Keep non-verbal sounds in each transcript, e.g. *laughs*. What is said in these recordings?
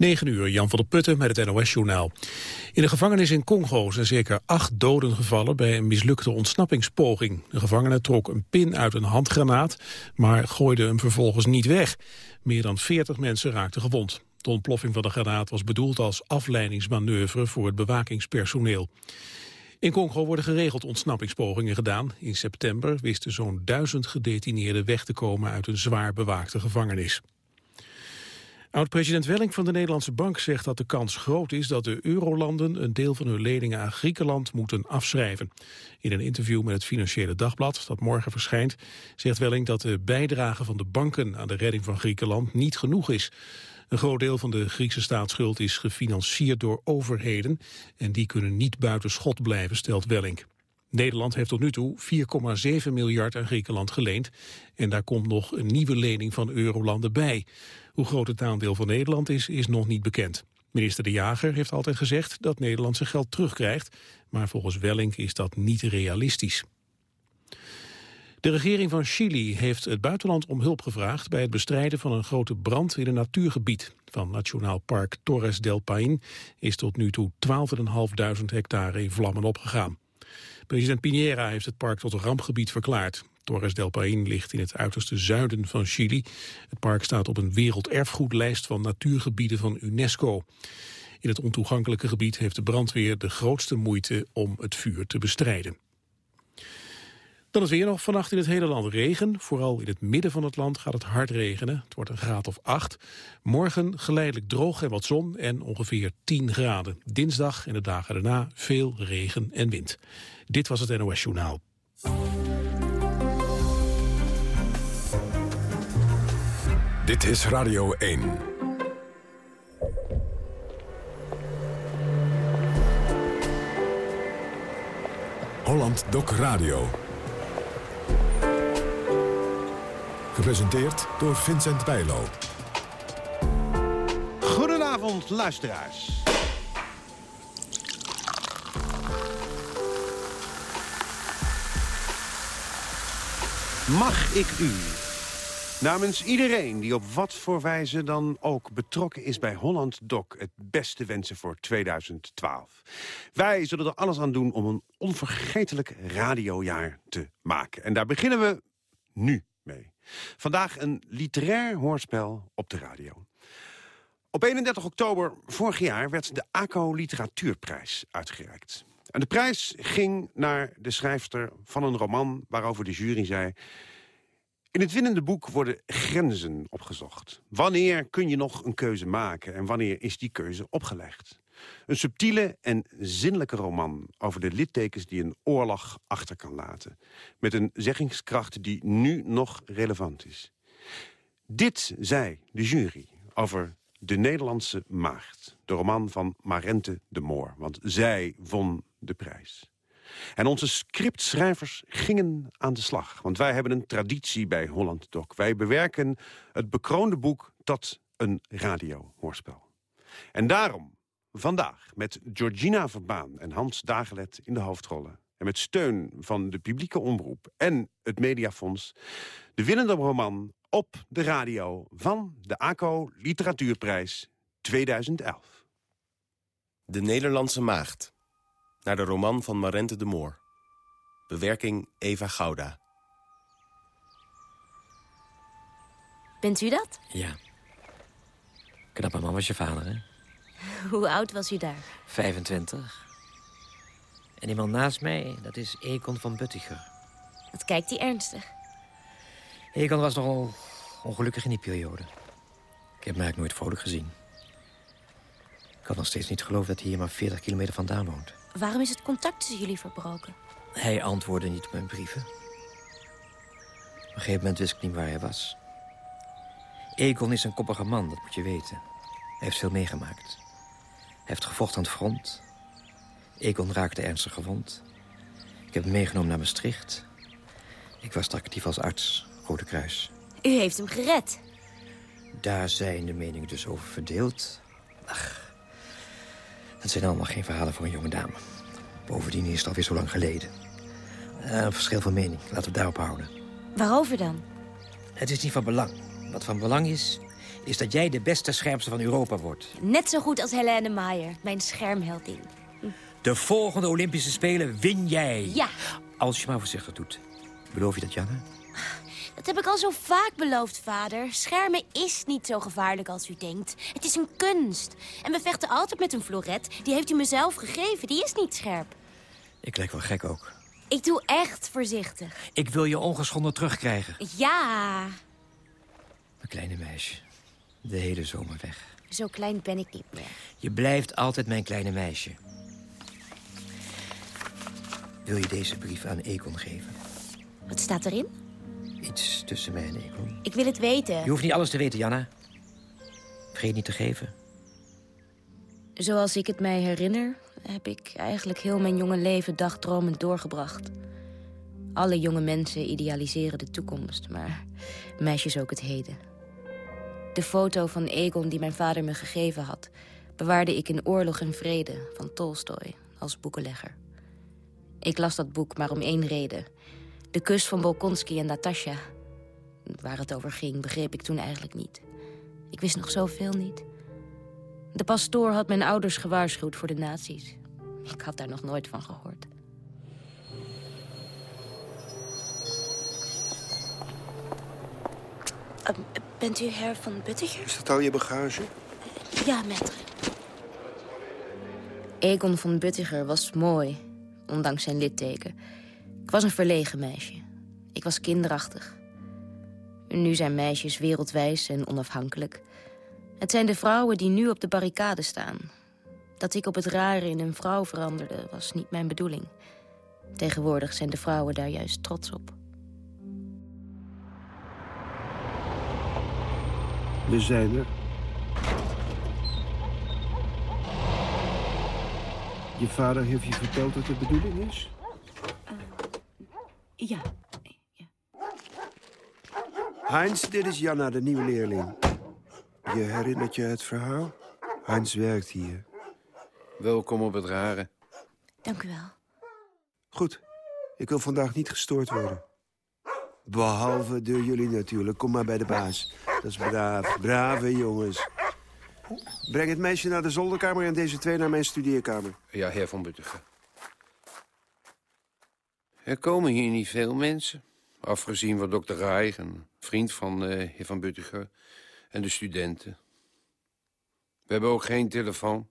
9 uur, Jan van der Putten met het NOS-journaal. In de gevangenis in Congo zijn zeker acht doden gevallen bij een mislukte ontsnappingspoging. De gevangene trok een pin uit een handgranaat, maar gooide hem vervolgens niet weg. Meer dan 40 mensen raakten gewond. De ontploffing van de granaat was bedoeld als afleidingsmanoeuvre voor het bewakingspersoneel. In Congo worden geregeld ontsnappingspogingen gedaan. In september wisten zo'n duizend gedetineerden weg te komen uit een zwaar bewaakte gevangenis. Oud-president Welling van de Nederlandse Bank zegt dat de kans groot is dat de eurolanden een deel van hun leningen aan Griekenland moeten afschrijven. In een interview met het Financiële Dagblad, dat morgen verschijnt, zegt Welling dat de bijdrage van de banken aan de redding van Griekenland niet genoeg is. Een groot deel van de Griekse staatsschuld is gefinancierd door overheden en die kunnen niet buiten schot blijven, stelt Welling. Nederland heeft tot nu toe 4,7 miljard aan Griekenland geleend en daar komt nog een nieuwe lening van eurolanden bij. Hoe groot het aandeel van Nederland is, is nog niet bekend. Minister De Jager heeft altijd gezegd dat Nederland zijn geld terugkrijgt, maar volgens Welling is dat niet realistisch. De regering van Chili heeft het buitenland om hulp gevraagd bij het bestrijden van een grote brand in een natuurgebied. Van Nationaal Park Torres del Paine is tot nu toe 12.500 hectare in vlammen opgegaan. President Piñera heeft het park tot een rampgebied verklaard. Torres del Paine ligt in het uiterste zuiden van Chili. Het park staat op een werelderfgoedlijst van natuurgebieden van UNESCO. In het ontoegankelijke gebied heeft de brandweer de grootste moeite om het vuur te bestrijden. Dan is weer nog vannacht in het hele land regen. Vooral in het midden van het land gaat het hard regenen. Het wordt een graad of 8. Morgen geleidelijk droog en wat zon en ongeveer 10 graden. Dinsdag en de dagen daarna veel regen en wind. Dit was het NOS Journaal. Dit is Radio 1. Holland Doc Radio. Gepresenteerd door Vincent Bijlo. Goedenavond, luisteraars. Mag ik u namens iedereen die op wat voor wijze dan ook betrokken is bij Holland Doc... het beste wensen voor 2012. Wij zullen er alles aan doen om een onvergetelijk radiojaar te maken. En daar beginnen we nu mee. Vandaag een literair hoorspel op de radio. Op 31 oktober vorig jaar werd de ACO Literatuurprijs uitgereikt. En de prijs ging naar de schrijfster van een roman waarover de jury zei... In het winnende boek worden grenzen opgezocht. Wanneer kun je nog een keuze maken en wanneer is die keuze opgelegd? Een subtiele en zinnelijke roman over de littekens die een oorlog achter kan laten. Met een zeggingskracht die nu nog relevant is. Dit zei de jury over De Nederlandse Maagd. De roman van Marente de Moor. Want zij won de prijs. En onze scriptschrijvers gingen aan de slag. Want wij hebben een traditie bij Holland Doc. Wij bewerken het bekroonde boek tot een radiohoorspel. En daarom vandaag met Georgina Verbaan en Hans Dagelet in de hoofdrollen... en met steun van de publieke omroep en het Mediafonds... de winnende roman op de radio van de ACO Literatuurprijs 2011. De Nederlandse Maagd naar de roman van Marente de Moor. Bewerking Eva Gouda. Bent u dat? Ja. Knappe man was je vader, hè? *laughs* Hoe oud was u daar? 25. En iemand naast mij, dat is Econ van Buttiger. Wat kijkt hij ernstig? Econ was nogal ongelukkig in die periode. Ik heb hem eigenlijk nooit vrolijk gezien. Ik had nog steeds niet geloofd dat hij hier maar 40 kilometer vandaan woont. Waarom is het contact tussen jullie verbroken? Hij antwoordde niet op mijn brieven. Op een gegeven moment wist ik niet waar hij was. Egon is een koppige man, dat moet je weten. Hij heeft veel meegemaakt. Hij heeft gevochten aan het front. Egon raakte ernstig gewond. Ik heb hem meegenomen naar Maastricht. Ik was actief als arts, Rode Kruis. U heeft hem gered. Daar zijn de meningen dus over verdeeld. Ach, dat zijn allemaal geen verhalen voor een jonge dame. Bovendien is het alweer zo lang geleden. Uh, een verschil van mening, laten we daarop houden. Waarover dan? Het is niet van belang. Wat van belang is, is dat jij de beste schermster van Europa wordt. Net zo goed als Helene Maier, mijn schermheldin. De volgende Olympische Spelen win jij. Ja. Als je maar voorzichtig doet. Beloof je dat, Janne? Dat heb ik al zo vaak beloofd, vader. Schermen is niet zo gevaarlijk als u denkt. Het is een kunst. En we vechten altijd met een floret. Die heeft u mezelf gegeven. Die is niet scherp. Ik lijk wel gek ook. Ik doe echt voorzichtig. Ik wil je ongeschonden terugkrijgen. Ja, Mijn kleine meisje. De hele zomer weg. zo klein ben ik niet meer. Je blijft altijd mijn kleine meisje. Wil je deze brief aan Econ geven? Wat staat erin? Iets tussen mij en Econ. Ik wil het weten. Je hoeft niet alles te weten, Janna. Vergeet niet te geven. Zoals ik het mij herinner, heb ik eigenlijk heel mijn jonge leven dagdromend doorgebracht. Alle jonge mensen idealiseren de toekomst, maar meisjes ook het heden. De foto van Egon die mijn vader me gegeven had... bewaarde ik in Oorlog en Vrede van Tolstoy als boekenlegger. Ik las dat boek maar om één reden. De kus van Bolkonski en Natasha. Waar het over ging, begreep ik toen eigenlijk niet. Ik wist nog zoveel niet. De pastoor had mijn ouders gewaarschuwd voor de nazi's. Ik had daar nog nooit van gehoord. Eh, bent u heer van Buttiger? Is dat al je bagage? Ja, maître. Egon van Buttiger was mooi, ondanks zijn litteken. Ik was een verlegen meisje. Ik was kinderachtig. Nu zijn meisjes wereldwijs en onafhankelijk. Het zijn de vrouwen die nu op de barricade staan. Dat ik op het rare in een vrouw veranderde, was niet mijn bedoeling. Tegenwoordig zijn de vrouwen daar juist trots op. We zijn er. Je vader heeft je verteld wat de bedoeling is? Ja. Heinz, dit is Janna, de nieuwe leerling. Je herinnert je het verhaal? Heinz werkt hier. Welkom op het rare. Dank u wel. Goed, ik wil vandaag niet gestoord worden. Behalve door jullie natuurlijk. Kom maar bij de baas. Dat is braaf. Brave jongens. Breng het meisje naar de zolderkamer en deze twee naar mijn studeerkamer. Ja, heer van Buttigen. Er komen hier niet veel mensen. Afgezien van dokter Reich, een vriend van eh, heer van Buttigen... en de studenten. We hebben ook geen telefoon.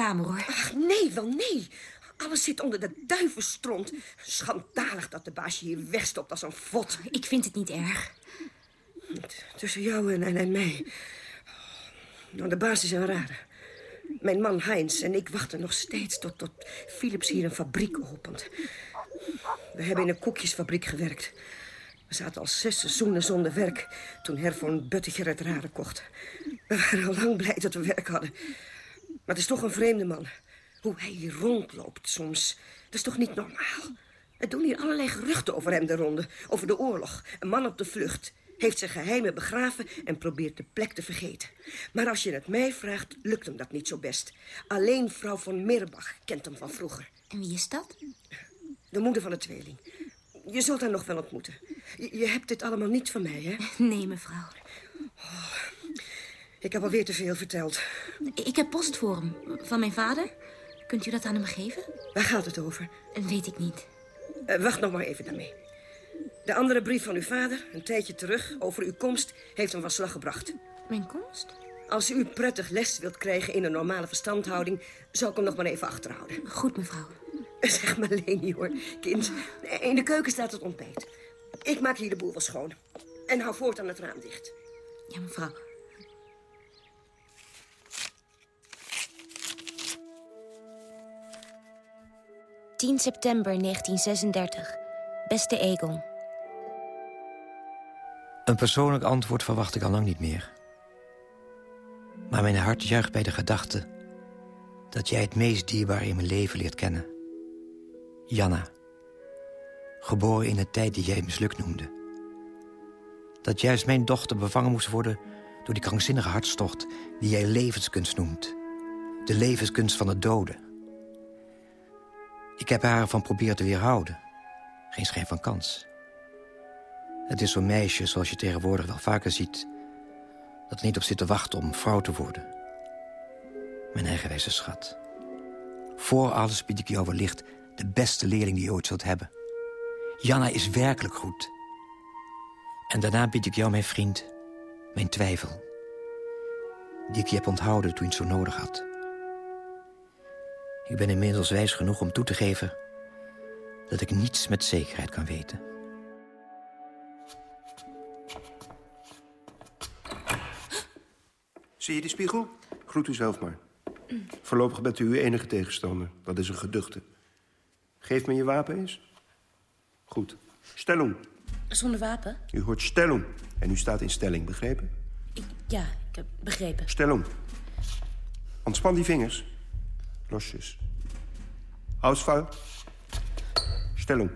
Kamer, hoor. Ach, nee, wel nee. Alles zit onder de duivenstront. Schandalig dat de baas je hier wegstopt als een vod. Ik vind het niet erg. Tussen jou en, en, en mij. Nou, de baas is een rare. Mijn man Heinz en ik wachten nog steeds tot, tot Philips hier een fabriek opent. We hebben in een koekjesfabriek gewerkt. We zaten al zes seizoenen zonder werk toen Her von Buttiger het rare kocht. We waren al lang blij dat we werk hadden. Maar het is toch een vreemde man. Hoe hij hier rondloopt soms. Dat is toch niet normaal? Er doen hier allerlei geruchten over hem de ronde. Over de oorlog. Een man op de vlucht. Heeft zijn geheimen begraven en probeert de plek te vergeten. Maar als je het mij vraagt, lukt hem dat niet zo best. Alleen vrouw van Mirbach kent hem van vroeger. En wie is dat? De moeder van de tweeling. Je zult haar nog wel ontmoeten. Je, je hebt dit allemaal niet van mij, hè? *laughs* Nee, mevrouw. Ik heb alweer te veel verteld. Ik heb post voor hem. Van mijn vader. Kunt u dat aan hem geven? Waar gaat het over? Weet ik niet. Eh, wacht nog maar even daarmee. De andere brief van uw vader, een tijdje terug, over uw komst, heeft hem van slag gebracht. Mijn komst? Als u prettig les wilt krijgen in een normale verstandhouding, zou ik hem nog maar even achterhouden. Goed, mevrouw. *laughs* Zeg maar Leni, hoor, kind. In de keuken staat het ontbijt. Ik maak hier de boel wel schoon. En hou voortaan het raam dicht. Ja, mevrouw. 10 september 1936. Beste Egon. Een persoonlijk antwoord verwacht ik al lang niet meer. Maar mijn hart juicht bij de gedachte... dat jij het meest dierbaar in mijn leven leert kennen. Janna. Geboren in de tijd die jij mislukt noemde. Dat juist mijn dochter bevangen moest worden... door die krankzinnige hartstocht die jij levenskunst noemt. De levenskunst van de doden. Ik heb haar ervan proberen te weerhouden. Geen schijn van kans. Het is zo'n meisje zoals je tegenwoordig wel vaker ziet... dat niet op zit te wachten om vrouw te worden. Mijn eigenwijze schat. Voor alles bied ik jou wellicht de beste leerling die je ooit zult hebben. Janna is werkelijk goed. En daarna bied ik jou mijn vriend, mijn twijfel. Die ik je heb onthouden toen je het zo nodig had. Ik ben inmiddels wijs genoeg om toe te geven... dat ik niets met zekerheid kan weten. Zie je die spiegel? Groet u zelf maar. Voorlopig bent u uw enige tegenstander. Dat is een geduchte. Geef me je wapen eens. Goed. Stellung. Zonder wapen? U hoort stellung. En u staat in stelling, begrepen? Ik, ja, ik heb begrepen. Stellung. Ontspan die vingers. Losjes. Ausfall. Stellung.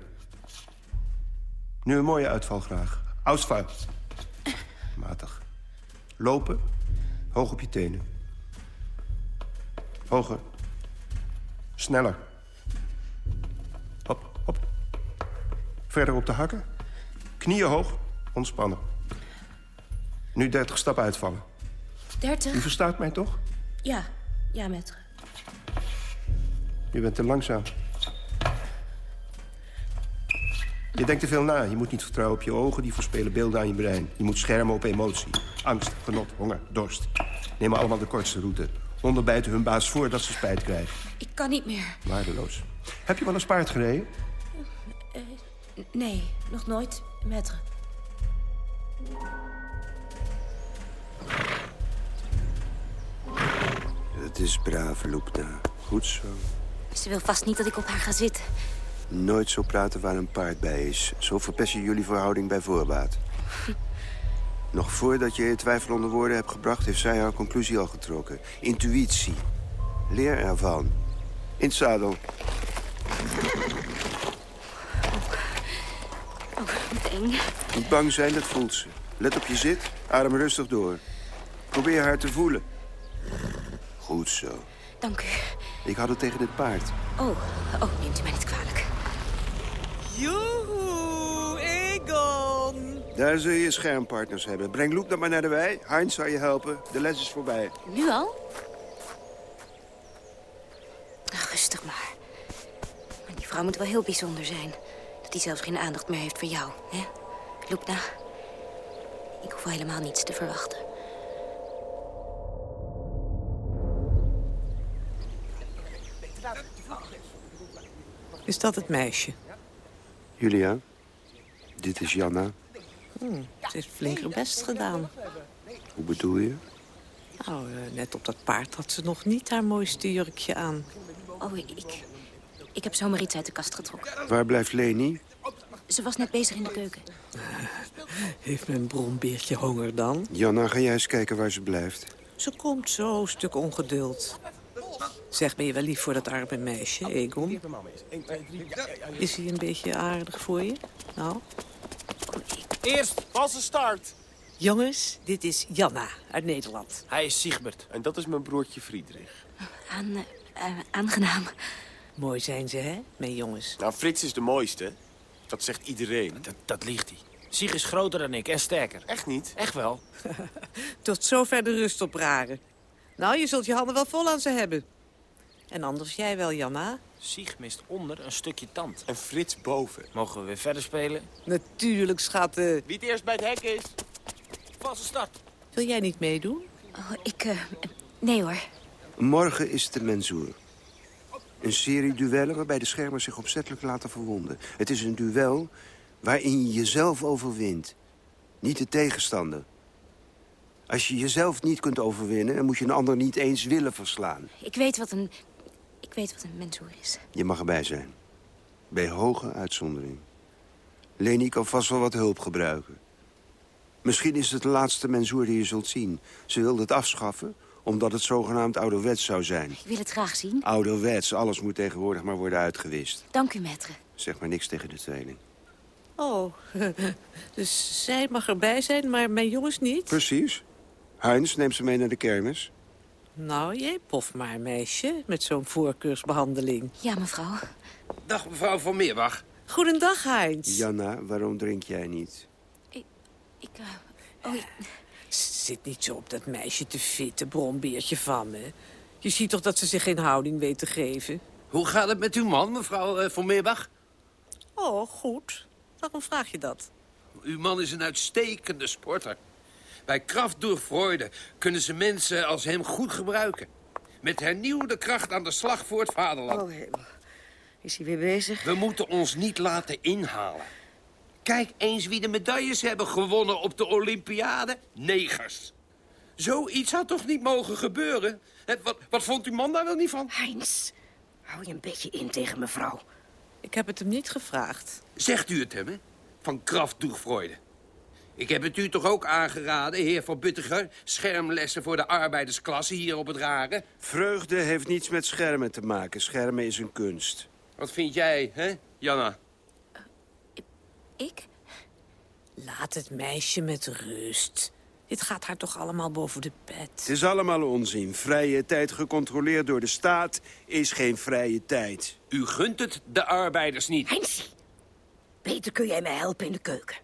Nu een mooie uitval graag. Ausfall. *coughs* Matig. Lopen. Hoog op je tenen. Hoger. Sneller. Hop, hop. Verder op de hakken. Knieën hoog. Ontspannen. Nu 30 stappen uitvallen. 30? U verstaat mij toch? Ja, ja, maître. U bent te langzaam. Je denkt te veel na. Je moet niet vertrouwen op je ogen. Die voorspelen beelden aan je brein. Je moet schermen op emotie. Angst, genot, honger, dorst. Nemen allemaal de kortste route. Onderbijten hun baas voordat ze spijt krijgen. Ik kan niet meer. Waardeloos. Heb je wel eens paard gereden? Uh, nee, nog nooit, maître. Het is braaf, Loepna. Goed zo. Ze wil vast niet dat ik op haar ga zitten. Nooit zo praten waar een paard bij is. Zo verpest je jullie verhouding bij voorbaat. *laughs* Nog voordat je je twijfel onder woorden hebt gebracht... heeft zij haar conclusie al getrokken. Intuïtie. Leer ervan. In het zadel. Oh, wat eng. Niet bang zijn, dat voelt ze. Let op je zit, adem rustig door. Probeer haar te voelen. Goed zo. Dank u. Ik had het tegen dit paard. Oh, oh neemt u mij niet kwalijk. Joehoe, Egon. Daar zul je schermpartners hebben. Breng Loek dan maar naar de wei. Heinz zal je helpen. De les is voorbij. Nu al? Ach, rustig maar. Maar die vrouw moet wel heel bijzonder zijn. Dat hij zelfs geen aandacht meer heeft voor jou, hè? Loepna, ik hoef helemaal niets te verwachten. Is dat het meisje? Julia, dit is Janna. Hm, ze heeft flink haar best gedaan. Hoe bedoel je? Nou, uh, net op dat paard had ze nog niet haar mooiste jurkje aan. Oh, ik, ik heb zomaar iets uit de kast getrokken. Waar blijft Leni? Ze was net bezig in de keuken. Uh, heeft mijn bronbeertje honger dan? Janna, ga jij eens kijken waar ze blijft. Ze komt zo, stuk ongeduld. Zeg, ben je wel lief voor dat arme meisje, Egon? Is hij een beetje aardig voor je? Nou? Eerst, valse start. Jongens, dit is Janna uit Nederland. Hij is Siegbert en dat is mijn broertje Friedrich. Aan, uh, aangenaam. Mooi zijn ze, hè, mijn jongens? Nou, Frits is de mooiste. Dat zegt iedereen. Dat, dat liegt hij. Sieg is groter dan ik en sterker. Echt niet? Echt wel. *laughs* Tot zover de rust op raren. Nou, je zult je handen wel vol aan ze hebben. En anders jij wel, Janna? Sieg mist onder een stukje tand. En Frits boven. Mogen we weer verder spelen? Natuurlijk, schatten. Wie het eerst bij het hek is. Valse start. Wil jij niet meedoen? Oh, ik... Uh, nee hoor. Morgen is de mensoer. Een serie duellen waarbij de schermers zich opzettelijk laten verwonden. Het is een duel waarin je jezelf overwint. Niet de tegenstander. Als je jezelf niet kunt overwinnen... dan moet je een ander niet eens willen verslaan. Ik weet wat een... Ik weet wat een mensoer is. Je mag erbij zijn. Bij hoge uitzondering. Leni kan vast wel wat hulp gebruiken. Misschien is het de laatste mensoer die je zult zien. Ze wilde het afschaffen, omdat het zogenaamd ouderwets zou zijn. Ik wil het graag zien. Ouderwets, alles moet tegenwoordig maar worden uitgewist. Dank u, maître. Zeg maar niks tegen de tweeling. Oh, *laughs* dus zij mag erbij zijn, maar mijn jongens niet? Precies. Heinz neemt ze mee naar de kermis. Nou, jij pof maar, meisje, met zo'n voorkeursbehandeling. Ja, mevrouw. Dag, mevrouw van Meerbach. Goedendag, Heinz. Janna, waarom drink jij niet? Ik... Uh, oh, ik... Zit niet zo op dat meisje te fitte, bronbeertje van me. Je ziet toch dat ze zich geen houding weet te geven? Hoe gaat het met uw man, mevrouw uh, van Meerbach? Oh, goed. Waarom vraag je dat? Uw man is een uitstekende sporter. Bij Kraft door Freude kunnen ze mensen als hem goed gebruiken. Met hernieuwde kracht aan de slag voor het vaderland. Oh, hemel. Is hij weer bezig? We moeten ons niet laten inhalen. Kijk eens wie de medailles hebben gewonnen op de Olympiade. Negers. Zoiets had toch niet mogen gebeuren? Wat, wat vond uw man daar wel niet van? Heinz, hou je een beetje in tegen mevrouw. Ik heb het hem niet gevraagd. Zegt u het hem, hè? Van Freude. Ik heb het u toch ook aangeraden, heer Van Buttiger... schermlessen voor de arbeidersklasse hier op het Raren? Vreugde heeft niets met schermen te maken. Schermen is een kunst. Wat vind jij, hè, Janna? Ik? Laat het meisje met rust. Dit gaat haar toch allemaal boven de pet. Het is allemaal onzin. Vrije tijd gecontroleerd door de staat is geen vrije tijd. U gunt het de arbeiders niet. Heinz, beter kun jij mij helpen in de keuken.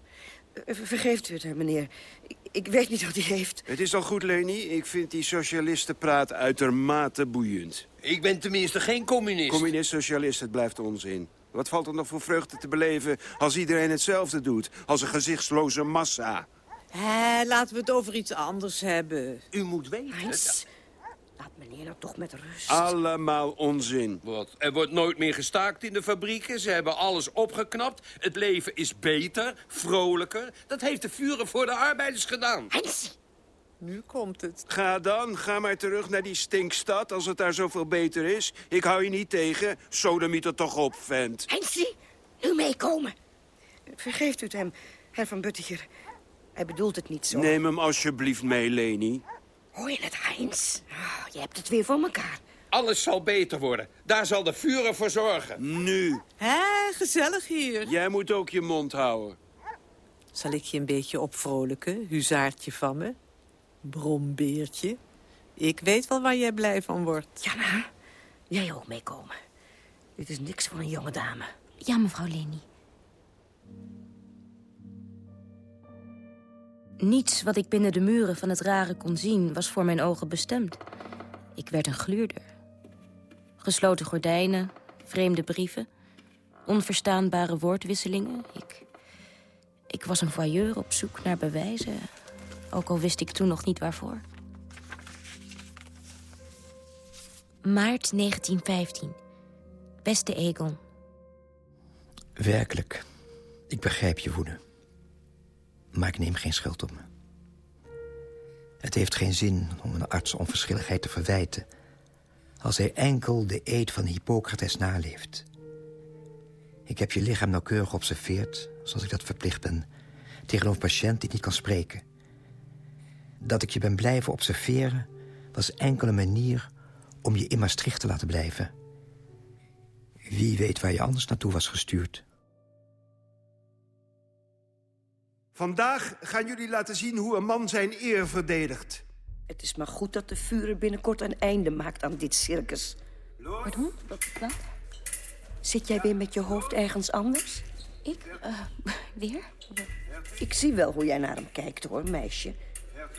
Uh, vergeeft u het, hè, meneer. Ik, ik, weet niet wat hij heeft. Het is al goed, Leni. Ik vind die socialistenpraat uitermate boeiend. Ik ben tenminste geen communist. Communist-socialist, het blijft onzin. Wat valt er nog voor vreugde te beleven als iedereen hetzelfde doet? Als een gezichtsloze massa. Hé, laten we het over iets anders hebben. U moet weten... Heinz, laat meneer nou toch met rust. Allemaal onzin. Wat? Er wordt nooit meer gestaakt in de fabrieken. Ze hebben alles opgeknapt. Het leven is beter, vrolijker. Dat heeft de vuren voor de arbeiders gedaan. Heinz! Nu komt het. Ga dan, ga maar terug naar die stinkstad als het daar zoveel beter is. Ik hou je niet tegen. Sodemiet er toch op, vent. Heinz, nu meekomen. Vergeeft u het hem, Herr van Buttiger. Hij bedoelt het niet zo. Neem hem alsjeblieft mee, Leni. Hoor je het, Heinz? Oh, je hebt het weer voor elkaar. Alles zal beter worden. Daar zal de vuren voor zorgen. Nu. Hé, gezellig hier. Jij moet ook je mond houden. Zal ik je een beetje opvrolijken, huzaartje van me? Brombeertje. Ik weet wel waar jij blij van wordt. Jana, jij ook meekomen. Dit is niks voor een jonge dame. Ja, mevrouw Leni. Niets wat ik binnen de muren van het rare kon zien... was voor mijn ogen bestemd. Ik werd een gluurder. Gesloten gordijnen, vreemde brieven... onverstaanbare woordwisselingen. Ik, ik was een voyeur op zoek naar bewijzen... ook al wist ik toen nog niet waarvoor. Maart 1915. Beste Egon. Werkelijk, ik begrijp je woede. Maar ik neem geen schuld op me. Het heeft geen zin om een arts onverschilligheid te verwijten... als hij enkel de eed van Hippocrates naleeft. Ik heb je lichaam nauwkeurig geobserveerd, zoals ik dat verplicht ben... tegenover een patiënt die niet kan spreken. Dat ik je ben blijven observeren... was enkel een manier om je in Maastricht te laten blijven. Wie weet waar je anders naartoe was gestuurd... Vandaag gaan jullie laten zien hoe een man zijn eer verdedigt. Het is maar goed dat de vuren binnenkort een einde maakt aan dit circus. Pardon? Wat? wat? Zit jij weer met je hoofd ergens anders? Ik? Uh, weer? Ik zie wel hoe jij naar hem kijkt, hoor, meisje.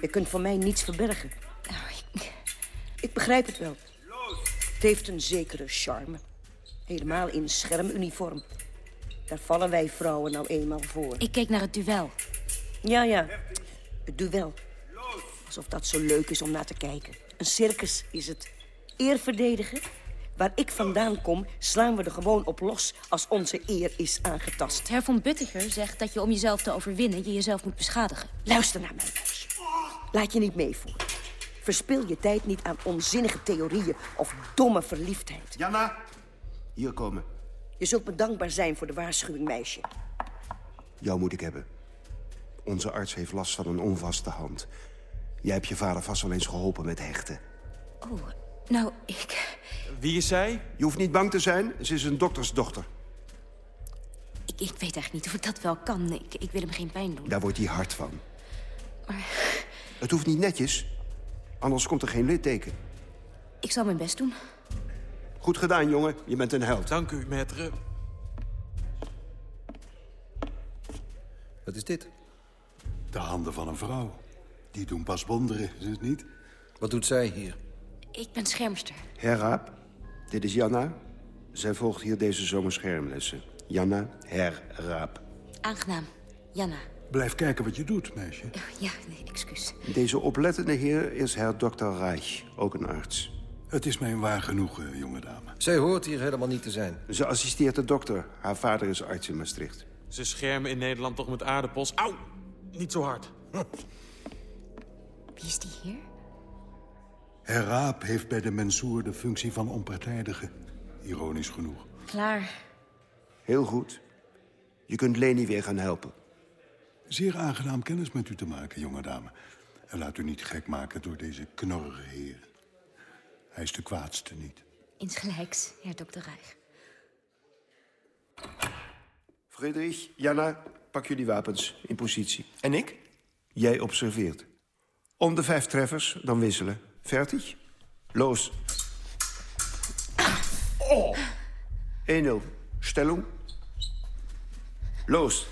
Je kunt van mij niets verbergen. Oh, ik... ik begrijp het wel. Het heeft een zekere charme. Helemaal in schermuniform. Daar vallen wij vrouwen nou eenmaal voor. Ik keek naar het duel. Ja, ja. Het duel. Alsof dat zo leuk is om naar te kijken. Een circus is het. Eer verdedigen. Waar ik vandaan kom, slaan we er gewoon op los als onze eer is aangetast. Herr von Buttiger zegt dat je om jezelf te overwinnen... je jezelf moet beschadigen. Luister naar mij, meisje. Laat je niet meevoeren. Verspil je tijd niet aan onzinnige theorieën of domme verliefdheid. Janna, hier komen. Je zult me dankbaar zijn voor de waarschuwing, meisje. Jou moet ik hebben. Onze arts heeft last van een onvaste hand. Jij hebt je vader vast wel eens geholpen met hechten. Oh, nou, ik... Wie is zij? Je hoeft niet bang te zijn. Ze is een doktersdochter. Ik, ik weet eigenlijk niet of ik dat wel kan. Ik, ik wil hem geen pijn doen. Daar wordt hij hard van. Maar Het hoeft niet netjes. Anders komt er geen litteken. ik zal mijn best doen. Goed gedaan, jongen. Je bent een held. Dank u, maître. Wat is dit? De handen van een vrouw. Die doen pas wonderen, is het niet? Wat doet zij hier? Ik ben schermster. Herraap, dit is Janna. Zij volgt hier deze zomer schermlessen. Janna Herraap. Aangenaam. Janna. Blijf kijken wat je doet, meisje. Ja, nee, excuus. Deze oplettende heer is her Dr. Reich, ook een arts. Het is mij een waar genoegen, jonge dame. Zij hoort hier helemaal niet te zijn. Ze assisteert de dokter. Haar vader is arts in Maastricht. Ze schermen in Nederland toch met aardappels. Auw! Niet zo hard. Wie is die hier? Herraap heeft bij de mensoer de functie van onpartijdige. Ironisch genoeg. Klaar. Heel goed. Je kunt Leni weer gaan helpen. Zeer aangenaam kennis met u te maken, jonge dame. En laat u niet gek maken door deze knorrige heer. Hij is de kwaadste niet. Insgelijks, heer dokter Reich. Friedrich, Janna, pak jullie wapens in positie. En ik? Jij observeert. Om de vijf treffers, dan wisselen. Fertig? Los. Oh! 1-0. Stellung. Los.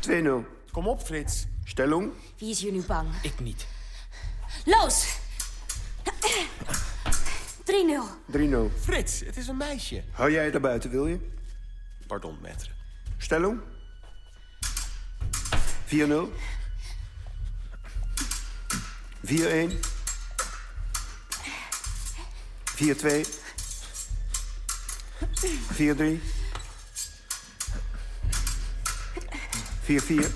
2-0. Kom op, Frits. Stellung. Wie is hier nu bang? Ik niet. Los! 3-0. 3-0. Frits, het is een meisje. Hou jij er buiten, wil je? Pardon, maître. Stellung. 4-0. 4-1. 4-2. 4-3. 4-4.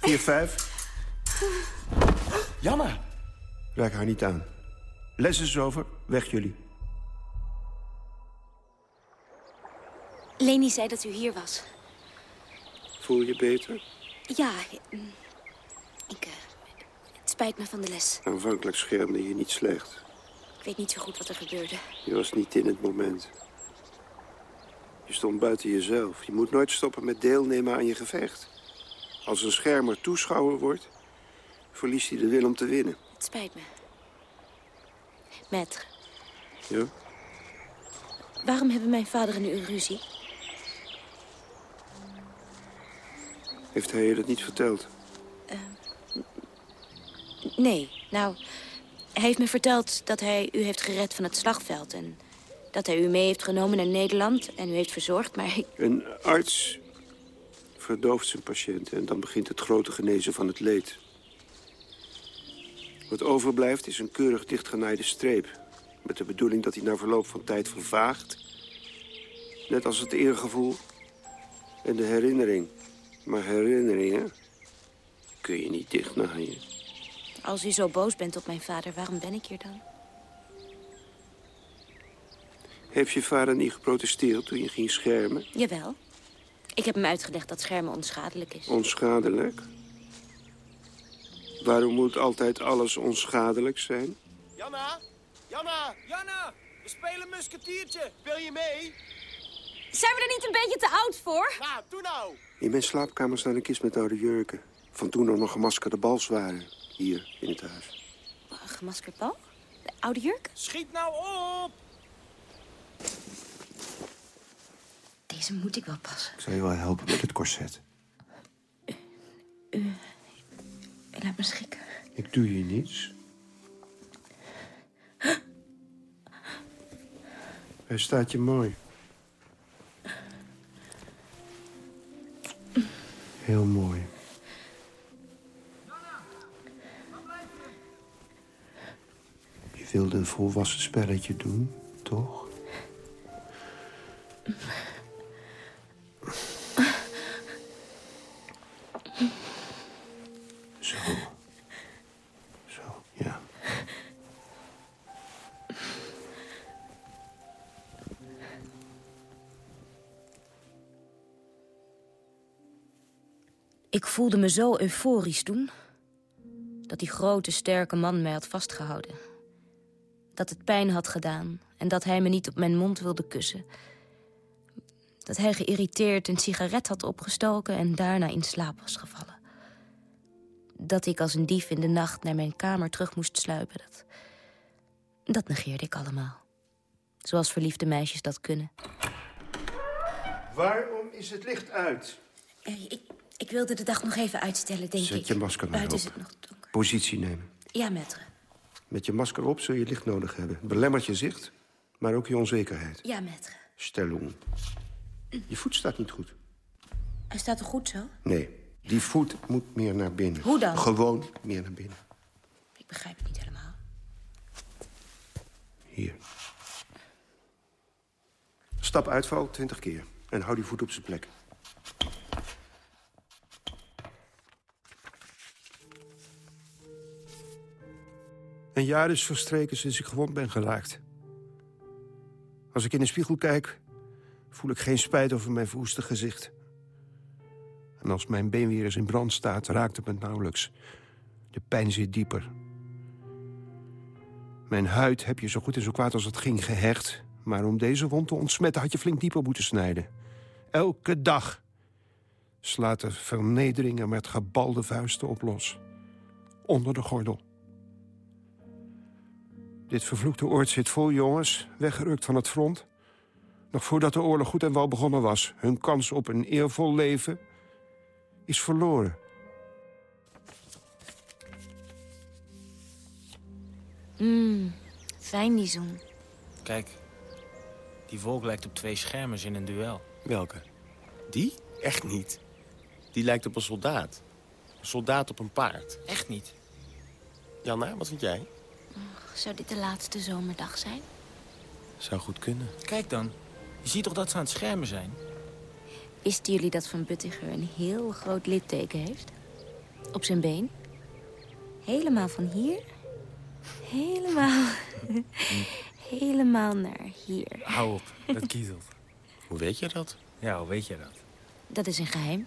4-5. Janna! Raak haar niet aan. Les is over. Weg jullie. Leni zei dat u hier was. Voel je beter? Ja, mm, ik... eh, het spijt me van de les. Aanvankelijk schermde je niet slecht. Ik weet niet zo goed wat er gebeurde. Je was niet in het moment. Je stond buiten jezelf. Je moet nooit stoppen met deelnemen aan je gevecht. Als een schermer toeschouwer wordt, verliest hij de wil om te winnen. Het spijt me. Maître, Ja? waarom hebben mijn vader en u ruzie? Heeft hij je dat niet verteld? Nee, nou... Hij heeft me verteld dat hij u heeft gered van het slagveld... en dat hij u mee heeft genomen naar Nederland en u heeft verzorgd, maar ik... Een arts verdooft zijn patiënten en dan begint het grote genezen van het leed. Wat overblijft is een keurig dichtgenaaide streep. Met de bedoeling dat hij na verloop van tijd vervaagt. Net als het eergevoel en de herinnering. Maar herinneringen kun je niet dichtnaaien. Als u zo boos bent op mijn vader, waarom ben ik hier dan? Heeft je vader niet geprotesteerd toen je ging schermen? Jawel. Ik heb hem uitgelegd dat schermen onschadelijk is. Onschadelijk? Waarom moet altijd alles onschadelijk zijn? Janna! Janna! Janna, we spelen musketiertje. Wil je mee? Zijn we er niet een beetje te oud voor? Nou, doe nou! In mijn slaapkamer staat een kist met oude jurken. Van toen er nog gemaskerde bals waren. Hier, in het huis. Een gemaskerd bal? De oude jurk? Schiet nou op! Deze moet ik wel passen. Ik zal je wel helpen met het korset. Laat me schikken. Ik doe je niets. Hij staat je mooi. Heel mooi. Je wilde een volwassen spelletje doen, toch? Me zo euforisch toen... dat die grote, sterke man mij had vastgehouden. Dat het pijn had gedaan en dat hij me niet op mijn mond wilde kussen. Dat hij geïrriteerd een sigaret had opgestoken en daarna in slaap was gevallen. Dat ik als een dief in de nacht naar mijn kamer terug moest sluipen. Dat, dat negeerde ik allemaal. Zoals verliefde meisjes dat kunnen. Waarom is het licht uit? Ik, ik wilde de dag nog even uitstellen, denk ik. Zet je masker maar Buiten op. is het nog... Positie nemen. Ja, maître. Met je masker op zul je licht nodig hebben. Belemmert je zicht, maar ook je onzekerheid. Ja, maître. Stellung. Je voet staat niet goed. Hij staat er goed zo? Nee, die voet moet meer naar binnen. Hoe dan? Gewoon meer naar binnen. Ik begrijp het niet helemaal. Hier. Stap uitval 20 keer. En hou die voet op zijn plek. Een jaar is verstreken sinds ik gewond ben geraakt. Als ik in de spiegel kijk, voel ik geen spijt over mijn verwoeste gezicht. En als mijn been weer eens in brand staat, raakt het me nauwelijks. De pijn zit dieper. Mijn huid heb je zo goed en zo kwaad als het ging gehecht. Maar om deze wond te ontsmetten had je flink dieper moeten snijden. Elke dag slaat de vernederingen met gebalde vuisten op los. Onder de gordel. Dit vervloekte oord zit vol jongens, weggerukt van het front. Nog voordat de oorlog goed en wel begonnen was. Hun kans op een eervol leven is verloren. Mmm, fijn die zon. Kijk, die wolk lijkt op twee schermers in een duel. Welke? Die? Echt niet. Die lijkt op een soldaat. Een soldaat op een paard. Echt niet. Janna, wat vind jij? Zou dit de laatste zomerdag zijn? Zou goed kunnen. Kijk dan. Je ziet toch dat ze aan het schermen zijn? Wisten jullie dat Van Buttiger een heel groot litteken heeft? Op zijn been? Helemaal van hier? Helemaal... *laughs* helemaal naar hier. Hou op, dat kietelt. *laughs* Hoe weet je dat? Ja, hoe weet je dat? Dat is een geheim.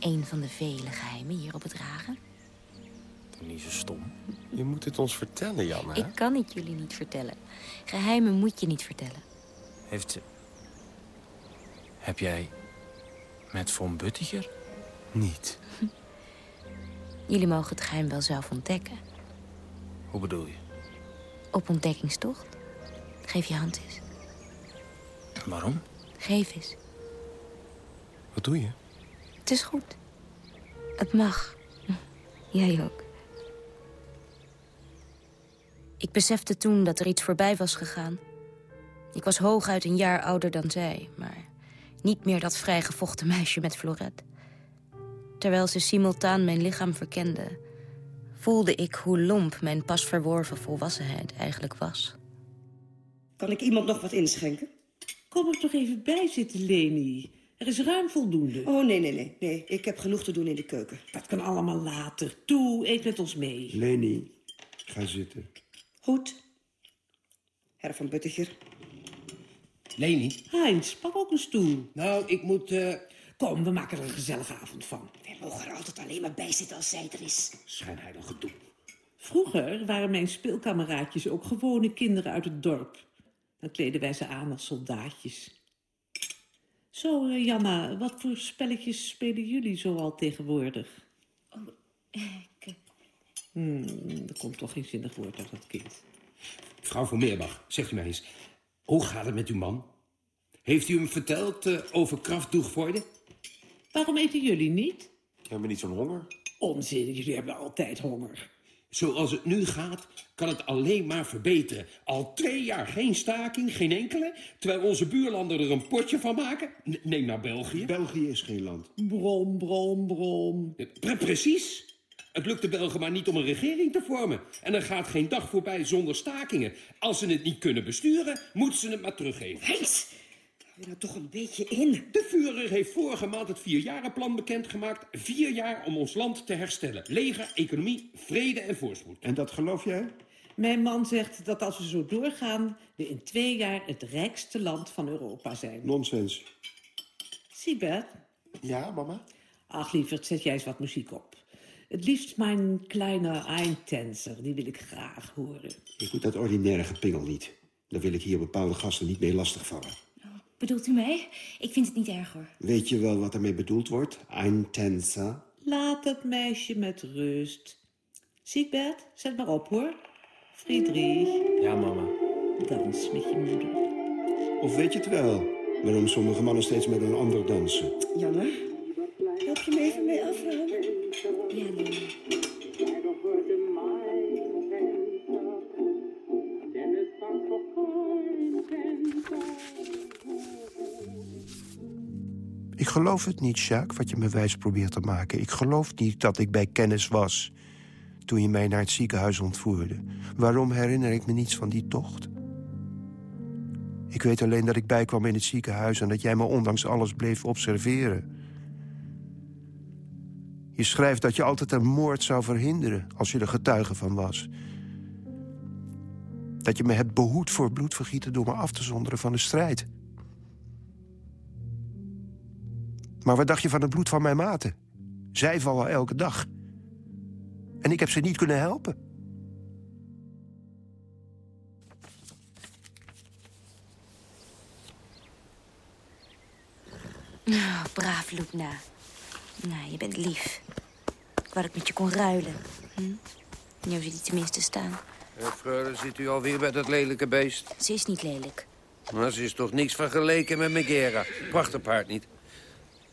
Een van de vele geheimen hier op het Ragen. Niet zo stom. Je moet het ons vertellen, Janna. Ik kan het jullie niet vertellen. Geheimen moet je niet vertellen. Heeft ze... Heb jij met Von Buttiger? Niet. *laughs* Jullie mogen het geheim wel zelf ontdekken. Hoe bedoel je? Op ontdekkingstocht. Geef je hand eens. Waarom? Geef eens. Wat doe je? Het is goed. Het mag. *laughs* Jij ook. Ik besefte toen dat er iets voorbij was gegaan. Ik was hooguit een jaar ouder dan zij, maar niet meer dat vrijgevochten *laughs* meisje met floret. Terwijl ze simultaan mijn lichaam verkende, voelde ik hoe lomp mijn pas verworven volwassenheid eigenlijk was. Kan ik iemand nog wat inschenken? Kom er toch even bij zitten, Leni. Er is ruim voldoende. Oh, nee, nee, nee. nee. Ik heb genoeg te doen in de keuken. Dat kan allemaal later. Toe, eet met ons mee. Leni, ga zitten. Goed. Herr van Buttiger. Leni? Heinz, pak ook een stoel. Nou, ik moet... eh, Kom, we maken er een gezellige avond van. Wij mogen er altijd alleen maar bij zitten als zij er is. Schijn hij dan gedoe. Vroeger waren mijn speelkameraadjes ook gewone kinderen uit het dorp. Dan kleden wij ze aan als soldaatjes. Zo, eh, Janna, wat voor spelletjes spelen jullie zoal tegenwoordig? Ik... Hmm, er komt toch geen zinnig woord uit dat kind. Mevrouw van Meerbach, zegt u mij eens. Hoe gaat het met uw man? Heeft u hem verteld eh, over krachtdoegvoorde? Waarom eten jullie niet? Hebben we niet zo'n honger? Onzin, jullie hebben altijd honger. Zoals het nu gaat, kan het alleen maar verbeteren. Al twee jaar geen staking, geen enkele. Terwijl onze buurlanden er een potje van maken. N- neem naar België. België is geen land. Brom, brom, brom. Pre- precies. Het lukt de Belgen maar niet om een regering te vormen. En er gaat geen dag voorbij zonder stakingen. Als ze het niet kunnen besturen, moeten ze het maar teruggeven. Heinz, hou je nou toch een beetje in. De Führer heeft vorige maand het vierjarenplan bekendgemaakt. Vier jaar om ons land te herstellen. Leger, economie, vrede en voorspoed. En dat geloof jij? Mijn man zegt dat als we zo doorgaan... we in twee jaar het rijkste land van Europa zijn. Nonsens. Siebert, Ja, mama? Ach, lieverd, zet jij eens wat muziek op. Het liefst mijn kleine eindtenser, die wil ik graag horen. Ik moet dat ordinaire gepingel niet. Daar wil ik hier bepaalde gasten niet mee lastigvallen. Bedoelt u mij? Ik vind het niet erg hoor. Weet je wel wat ermee bedoeld wordt? Eintensa. Laat dat meisje met rust. Ziekbed, zet maar op hoor. Friedrich, Ja, mama. dans met je moeder. Of weet je het wel? Waarom sommige mannen steeds met een ander dansen? Janne, help je me even mee afruimen? Ja, Lena. Ik geloof het niet, Jacques, wat je me wijs probeert te maken. Ik geloof niet dat ik bij kennis was toen je mij naar het ziekenhuis ontvoerde. Waarom herinner ik me niets van die tocht? Ik weet alleen dat ik bijkwam in het ziekenhuis... en dat jij me ondanks alles bleef observeren. Je schrijft dat je altijd een moord zou verhinderen... als je er getuige van was. Dat je me hebt behoed voor bloedvergieten... door me af te zonderen van de strijd. Maar wat dacht je van het bloed van mijn maten? Zij vallen elke dag. En ik heb ze niet kunnen helpen. Oh, *laughs* braaf, Loepna. Nou, je bent lief. Ik wou dat ik met je kon ruilen. Hm? Nu ziet hij tenminste staan. Eh, freule, zit u alweer bij dat lelijke beest? Ze is niet lelijk. Maar ze is toch niks vergeleken met Megera. Prachtig paard niet.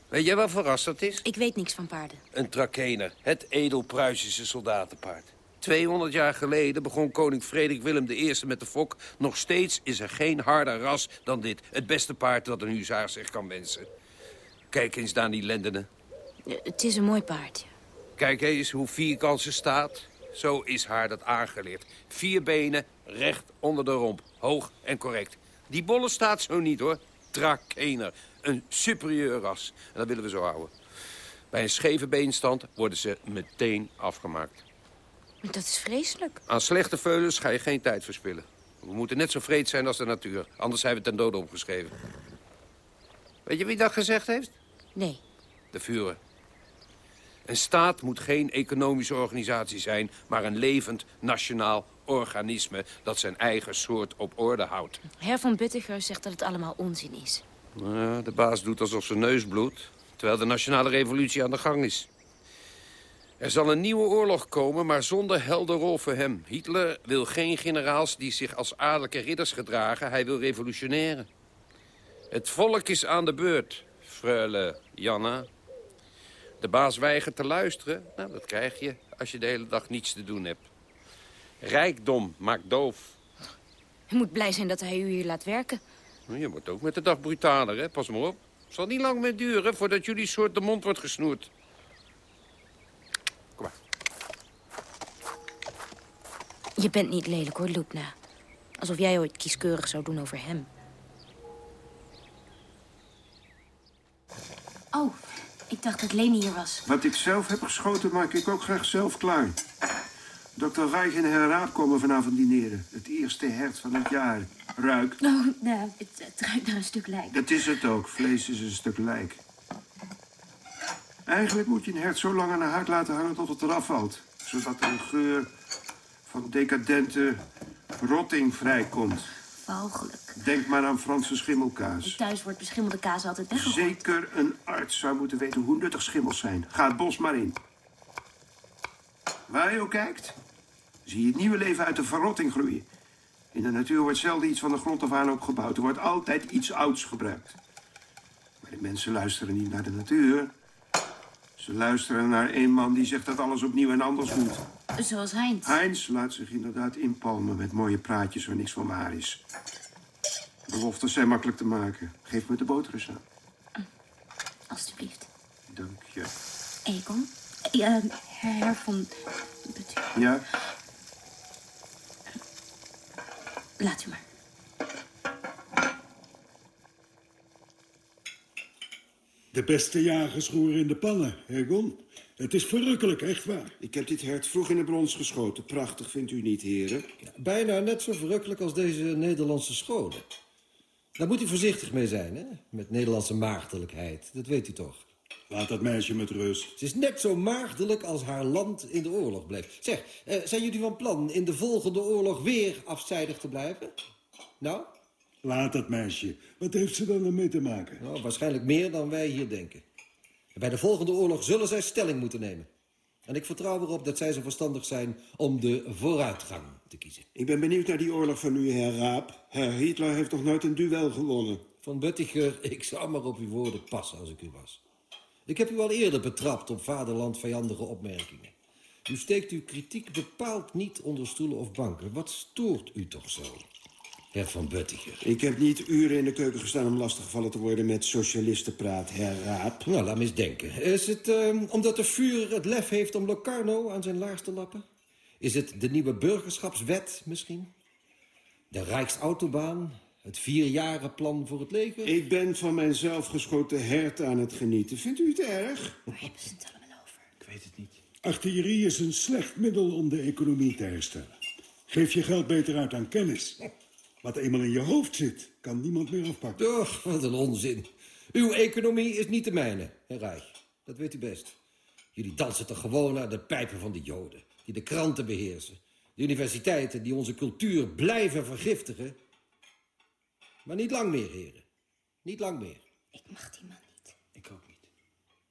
Weet jij wat verrast dat is? Ik weet niks van paarden. Een trakener, het edel Pruisische soldatenpaard. 200 jaar geleden begon koning Frederik Willem I met de fok. Nog steeds is er geen harder ras dan dit. Het beste paard dat een huzaar zich kan wensen. Kijk eens naar die lendenen. Eh, Het is een mooi paard. Kijk eens hoe vierkant ze staat. Zo is haar dat aangeleerd. Vier benen, recht onder de romp. Hoog en correct. Die bolle staat zo niet, hoor. Trakener. Een superieur ras. En dat willen we zo houden. Bij een scheve beenstand worden ze meteen afgemaakt. Maar Dat is vreselijk. Aan slechte veulens ga je geen tijd verspillen. We moeten net zo vreed zijn als de natuur. Anders zijn we ten dode opgeschreven. Weet je wie dat gezegd heeft? Nee. De Führer. Een staat moet geen economische organisatie zijn... maar een levend nationaal organisme... dat zijn eigen soort op orde houdt. Herr van Buttiger zegt dat het allemaal onzin is. Nou, de baas doet alsof zijn neus bloedt... terwijl de nationale revolutie aan de gang is. Er zal een nieuwe oorlog komen, maar zonder helder rol voor hem. Hitler wil geen generaals die zich als adellijke ridders gedragen. Hij wil revolutionaire. Het volk is aan de beurt, freule Janna. De baas weigert te luisteren. Nou, dat krijg je als je de hele dag niets te doen hebt. Rijkdom maakt doof. U moet blij zijn dat hij u hier laat werken. Nou, Je wordt ook met de dag brutaler, hè? Pas maar op. Het zal niet lang meer duren voordat jullie soort de mond wordt gesnoerd. Kom maar. Je bent niet lelijk hoor, Loepna. Alsof jij ooit kieskeurig zou doen over hem. Oh, ik dacht dat Leni hier was. Wat ik zelf heb geschoten, maak ik ook graag zelf klaar. Dr. Reich en Raap komen vanavond dineren. Het eerste hert van het jaar. Ruik. Oh, nou, het, het ruikt naar een stuk lijk. Dat is het ook. Vlees is een stuk lijk. Eigenlijk moet je een hert zo lang aan de haak laten hangen tot het eraf valt. Zodat er een geur van decadente rotting vrijkomt. Walgelijk. Denk maar aan Franse schimmelkaas. Thuis wordt beschimmelde kaas altijd weggegooid. Zeker een arts zou moeten weten hoe nuttig schimmels zijn. Ga het bos maar in. Waar je ook kijkt, zie je het nieuwe leven uit de verrotting groeien. In de natuur wordt zelden iets van de grond af aan opgebouwd. Er wordt altijd iets ouds gebruikt. Maar de mensen luisteren niet naar de natuur. Ze luisteren naar een man die zegt dat alles opnieuw en anders moet. Zoals Heinz. Heinz laat zich inderdaad inpalmen met mooie praatjes waar niks van waar is. Beloftes zijn makkelijk te maken. Geef me de boter eens aan. Alsjeblieft. Dank je. Egon? Ja, Herr van... Ja? Laat u maar. De beste jagers roeren in de pannen, Egon. Het is verrukkelijk, echt waar. Ik heb dit hert vroeg in de brons geschoten. Prachtig, vindt u niet, heren? Bijna net zo verrukkelijk als deze Nederlandse schone. Daar moet u voorzichtig mee zijn, hè? Met Nederlandse maagdelijkheid. Dat weet u toch? Laat dat meisje met rust. Ze is net zo maagdelijk als haar land in de oorlog bleef. Zeg, eh, zijn jullie van plan in de volgende oorlog weer afzijdig te blijven? Nou? Laat dat meisje. Wat heeft ze dan ermee te maken? Nou, waarschijnlijk meer dan wij hier denken. Bij de volgende oorlog zullen zij stelling moeten nemen. En ik vertrouw erop dat zij zo verstandig zijn om de vooruitgang te kiezen. Ik ben benieuwd naar die oorlog van u, heer Raap. Herr Hitler heeft nog nooit een duel gewonnen. Van Buttiger, *laughs* ik zou maar op uw woorden passen als ik u was. Ik heb u al eerder betrapt op vaderlandvijandige opmerkingen. U steekt uw kritiek bepaald niet onder stoelen of banken. Wat stoort u toch zo, heer Van Buttiger? Ik heb niet uren in de keuken gestaan om lastiggevallen te worden met socialistenpraat, heer Raap. Nou, laat me eens denken. Is het eh, omdat de Führer het lef heeft om Locarno aan zijn laars te lappen? Is het de nieuwe burgerschapswet misschien? De Rijksautobaan? Het vierjarenplan voor het leger? Ik ben van mijn zelfgeschoten hert aan het genieten. Vindt u het erg? Ik weet het niet. Artillerie is een slecht middel om de economie te herstellen. Geef je geld beter uit aan kennis. Wat eenmaal in je hoofd zit, kan niemand meer afpakken. Och, wat een onzin. Uw economie is niet de mijne, heer Reich. Dat weet u best. Jullie dansen toch gewoon naar de pijpen van de joden... die de kranten beheersen. De universiteiten die onze cultuur blijven vergiftigen. Maar niet lang meer, heren. Niet lang meer. Ik mag die man niet. Ik ook niet.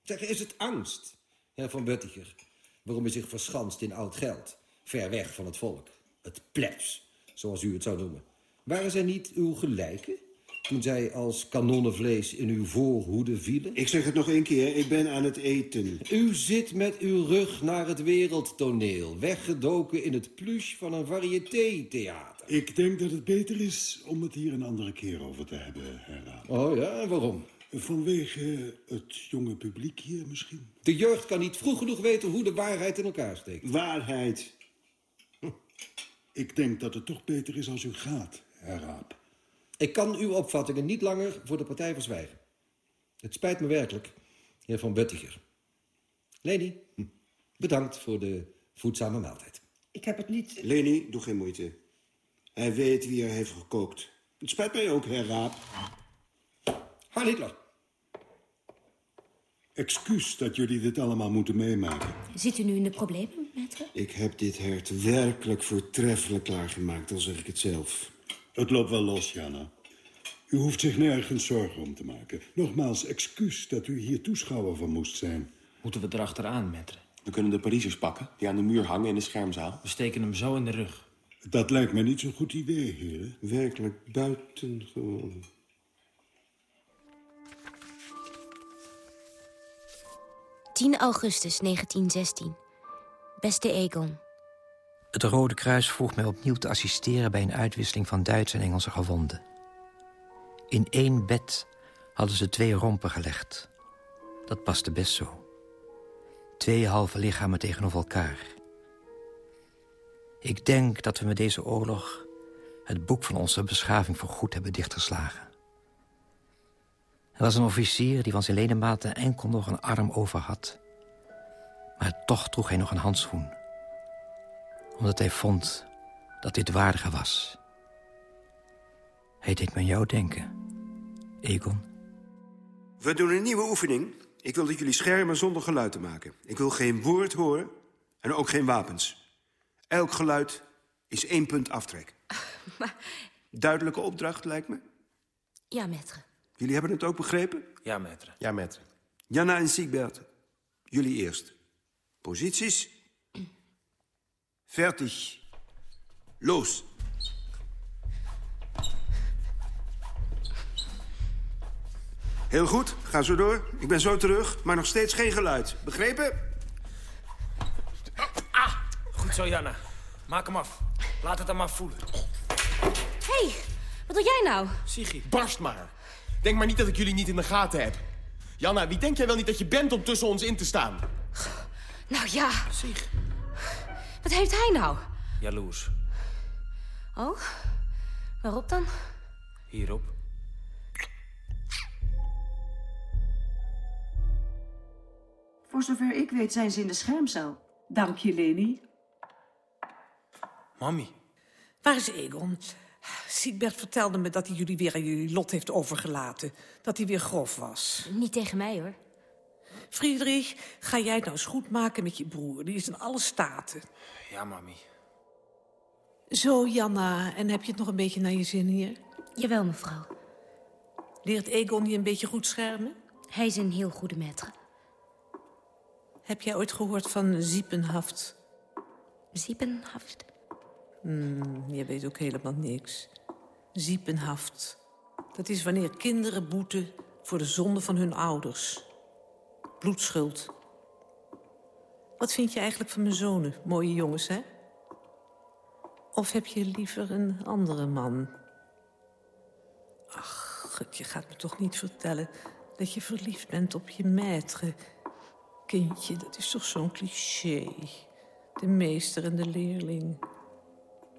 Zeg, is het angst, heer Van Buttiger... waarom u zich verschanst in oud geld... ver weg van het volk? Het plebs, zoals u het zou noemen. Waren zij niet uw gelijken? Toen zij als kanonnenvlees in uw voorhoede vielen? Ik zeg het nog één keer, ik ben aan het eten. U zit met uw rug naar het wereldtoneel... weggedoken in het pluche van een variété-theater. Ik denk dat het beter is om het hier een andere keer over te hebben, heer Raap. Oh ja, en waarom? Vanwege het jonge publiek hier misschien. De jeugd kan niet vroeg genoeg weten hoe de waarheid in elkaar steekt. Waarheid. Ik denk dat het toch beter is als u gaat, heer Raap. Ik kan uw opvattingen niet langer voor de partij verzwijgen. Het spijt me werkelijk, heer Van Buttiger. Leni, hm, bedankt voor de voedzame maaltijd. Ik heb het niet... Leni, doe geen moeite. Hij weet wie er heeft gekookt. Het spijt mij ook, heer Raap. Heil Hitler. Excuus dat jullie dit allemaal moeten meemaken. Zit u nu in de problemen, maître? Ik heb dit hert werkelijk voortreffelijk klaargemaakt, al zeg ik het zelf. Het loopt wel los, Jana. U hoeft zich nergens zorgen om te maken. Nogmaals, excuus dat u hier toeschouwer van moest zijn. Moeten we erachteraan, metre? We kunnen de Pariezers pakken, die aan de muur hangen in de schermzaal. We steken hem zo in de rug. Dat lijkt me niet zo'n goed idee, heren. Werkelijk buitengewoon. 10 augustus 1916. Beste Egon. Het Rode Kruis vroeg mij opnieuw te assisteren... bij een uitwisseling van Duitse en Engelse gewonden. In één bed hadden ze twee rompen gelegd. Dat paste best zo. Twee halve lichamen tegenover elkaar. Ik denk dat we met deze oorlog... het boek van onze beschaving voorgoed hebben dichtgeslagen. Er was een officier die van zijn ledematen enkel nog een arm over had. Maar toch droeg hij nog een handschoen. Omdat hij vond dat dit waardiger was. Hij deed me aan jou denken, Egon. We doen een nieuwe oefening. Ik wil dat jullie schermen zonder geluid te maken. Ik wil geen woord horen en ook geen wapens. Elk geluid is één punt aftrek. *laughs* Maar... Duidelijke opdracht, lijkt me. Ja, maître. Jullie hebben het ook begrepen? Ja, maître. Ja, maître. Janna en Siegbert, jullie eerst. Posities. Fertig. Los. Heel goed, ga zo door. Ik ben zo terug, maar nog steeds geen geluid. Begrepen? Goed zo, Janna. Maak hem af. Laat het hem maar voelen. Hé, hey, wat doe jij nou? Siggy. Barst maar. Denk maar niet dat ik jullie niet in de gaten heb. Janna, wie denk jij wel niet dat je bent om tussen ons in te staan? Nou ja. Sig. Wat heeft hij nou? Jaloers. Oh, waarop dan? Hierop. Voor zover ik weet zijn ze in de schermzaal. Dank je, Leni. Mami. Waar is Egon? Siegbert vertelde me dat hij jullie weer aan jullie lot heeft overgelaten. Dat hij weer grof was. Niet tegen mij, hoor. Friedrich, ga jij het nou eens goed maken met je broer. Die is in alle staten. Ja, mami. Zo, Janna, en heb je het nog een beetje naar je zin hier? Jawel, mevrouw. Leert Egon je een beetje goed schermen? Hij is een heel goede maître. Heb jij ooit gehoord van ziepenhaft? Ziepenhaft? Hmm, je weet ook helemaal niks. Ziepenhaft. Dat is wanneer kinderen boeten voor de zonde van hun ouders. Bloedschuld. Wat vind je eigenlijk van mijn zonen? Mooie jongens, hè? Of heb je liever een andere man? Ach, je gaat me toch niet vertellen dat je verliefd bent op je maître. Kindje, dat is toch zo'n cliché. De meester en de leerling.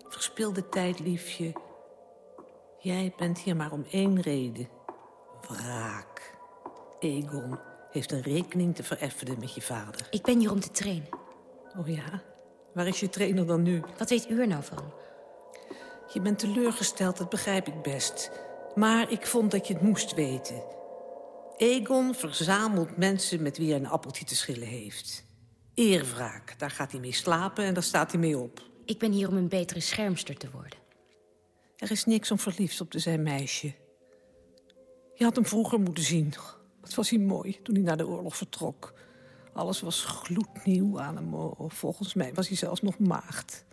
Verspil de tijd, liefje. Jij bent hier maar om één reden. Wraak. Egon heeft een rekening te vereffenen met je vader. Ik ben hier om te trainen. Oh ja? Waar is je trainer dan nu? Wat weet u er nou van? Je bent teleurgesteld, dat begrijp ik best. Maar ik vond dat je het moest weten. Egon verzamelt mensen met wie hij een appeltje te schillen heeft. Eerwraak, daar gaat hij mee slapen en daar staat hij mee op. Ik ben hier om een betere schermster te worden. Er is niks om verliefd op te zijn, meisje. Je had hem vroeger moeten zien. Wat was hij mooi toen hij naar de oorlog vertrok. Alles was gloednieuw aan hem. Volgens mij was hij zelfs nog maagd.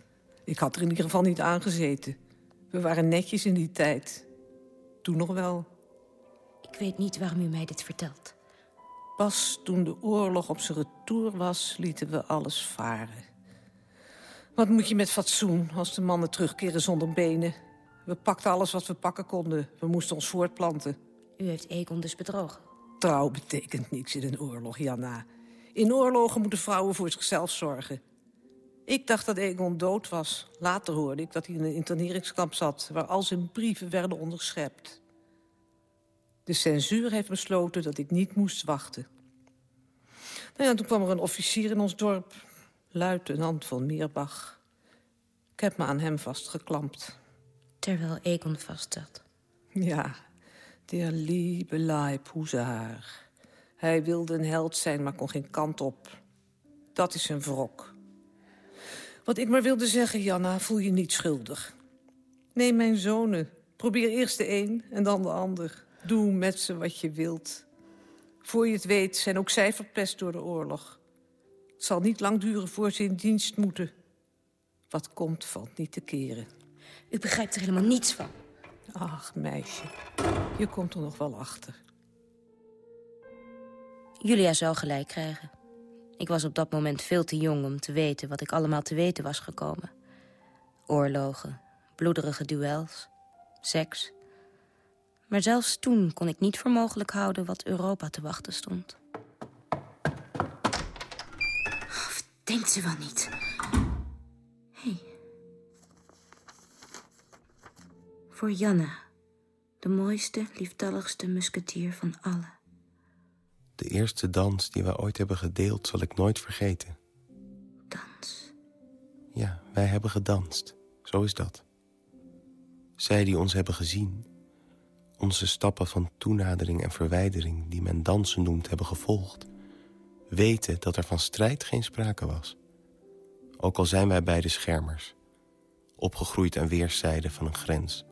Ik had er in ieder geval niet aangezeten. We waren netjes in die tijd. Toen nog wel. Ik weet niet waarom u mij dit vertelt. Pas toen de oorlog op zijn retour was, lieten we alles varen. Wat moet je met fatsoen als de mannen terugkeren zonder benen? We pakten alles wat we pakken konden. We moesten ons voortplanten. U heeft Egon dus bedrogen? Trouw betekent niets in een oorlog, Janna. In oorlogen moeten vrouwen voor zichzelf zorgen. Ik dacht dat Egon dood was. Later hoorde ik dat hij in een interneringskamp zat... waar al zijn brieven werden onderschept. De censuur heeft besloten dat ik niet moest wachten. Nou ja, toen kwam er een officier in ons dorp. Luitenant van Meerbach. Ik heb me aan hem vastgeklampt. Terwijl Egon vastzat? Ja, der liebe Leib Hoezehaar. Hij wilde een held zijn, maar kon geen kant op. Dat is zijn wrok. Wat ik maar wilde zeggen, Janna, voel je niet schuldig. Neem mijn zonen. Probeer eerst de een en dan de ander. Doe met ze wat je wilt. Voor je het weet zijn ook zij verpest door de oorlog. Het zal niet lang duren voor ze in dienst moeten. Wat komt, valt niet te keren. U begrijpt er helemaal niets van. Ach, meisje, je komt er nog wel achter. Julia zou gelijk krijgen. Ik was op dat moment veel te jong om te weten wat ik allemaal te weten was gekomen. Oorlogen, bloederige duels, seks. Maar zelfs toen kon ik niet voor mogelijk houden wat Europa te wachten stond. Of denkt ze wel niet? Voor Janna, de mooiste, lieftalligste musketier van allen. De eerste dans die wij ooit hebben gedeeld zal ik nooit vergeten. Dans? Ja, wij hebben gedanst. Zo is dat. Zij die ons hebben gezien, onze stappen van toenadering en verwijdering... die men dansen noemt, hebben gevolgd... weten dat er van strijd geen sprake was. Ook al zijn wij beide schermers... opgegroeid aan weerszijden van een grens.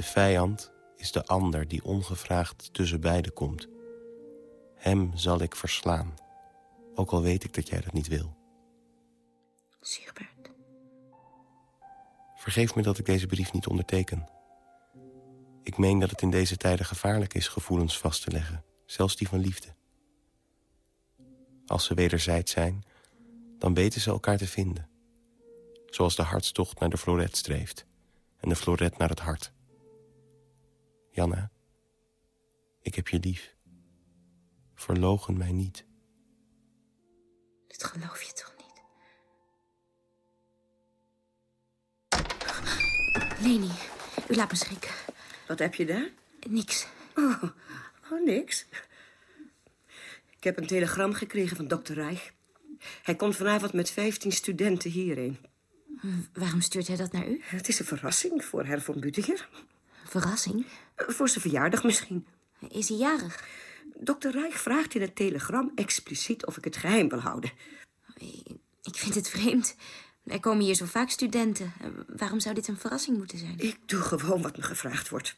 De vijand is de ander die ongevraagd tussen beiden komt. Hem zal ik verslaan, ook al weet ik dat jij dat niet wil. Siegbert. Vergeef me dat ik deze brief niet onderteken. Ik meen dat het in deze tijden gevaarlijk is gevoelens vast te leggen, zelfs die van liefde. Als ze wederzijds zijn, dan weten ze elkaar te vinden. Zoals de hartstocht naar de floret streeft en de floret naar het hart. Janna, ik heb je lief. Verlogen mij niet. Dit geloof je toch niet? Leni, u laat me schrikken. Wat heb je daar? Niks. Oh, oh, niks. Ik heb een telegram gekregen van dokter Reich. Hij komt vanavond met 15 studenten hierheen. Waarom stuurt hij dat naar u? Het is een verrassing voor Herr von Buttiger. Verrassing? Voor zijn verjaardag misschien. Is hij jarig? Dokter Reich vraagt in het telegram expliciet of ik het geheim wil houden. Ik vind het vreemd. Er komen hier zo vaak studenten. Waarom zou dit een verrassing moeten zijn? Ik doe gewoon wat me gevraagd wordt.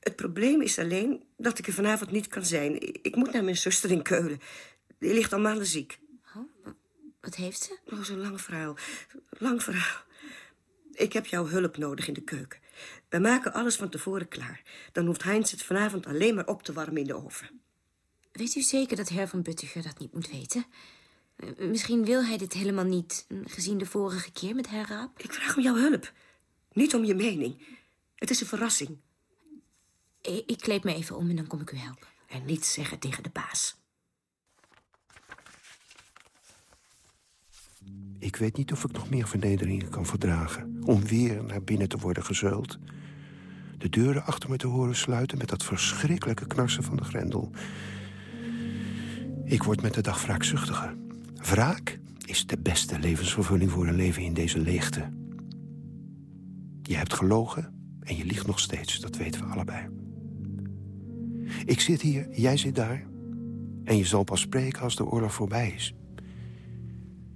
Het probleem is alleen dat ik er vanavond niet kan zijn. Ik moet naar mijn zuster in Keulen. Die ligt al maanden ziek. Wat heeft ze? Oh, zo'n lang verhaal. Lang verhaal. Ik heb jouw hulp nodig in de keuken. We maken alles van tevoren klaar. Dan hoeft Heinz het vanavond alleen maar op te warmen in de oven. Weet u zeker dat Herr van Buttiger dat niet moet weten? Eh, Misschien wil hij dit helemaal niet, eh, gezien de vorige keer met Herr Raap. Ik vraag om jouw hulp. Niet om je mening. Het is een verrassing. Ik, ik kleed me even om en dan kom ik u helpen. En niets zeggen tegen de baas. Ik weet niet of ik nog meer vernederingen kan verdragen... om weer naar binnen te worden gezeuld. De deuren achter me te horen sluiten... met dat verschrikkelijke knarsen van de grendel. Ik word met de dag wraakzuchtiger. Wraak is de beste levensvervulling voor een leven in deze leegte. Je hebt gelogen en je liegt nog steeds, dat weten we allebei. Ik zit hier, jij zit daar... en je zal pas spreken als de oorlog voorbij is.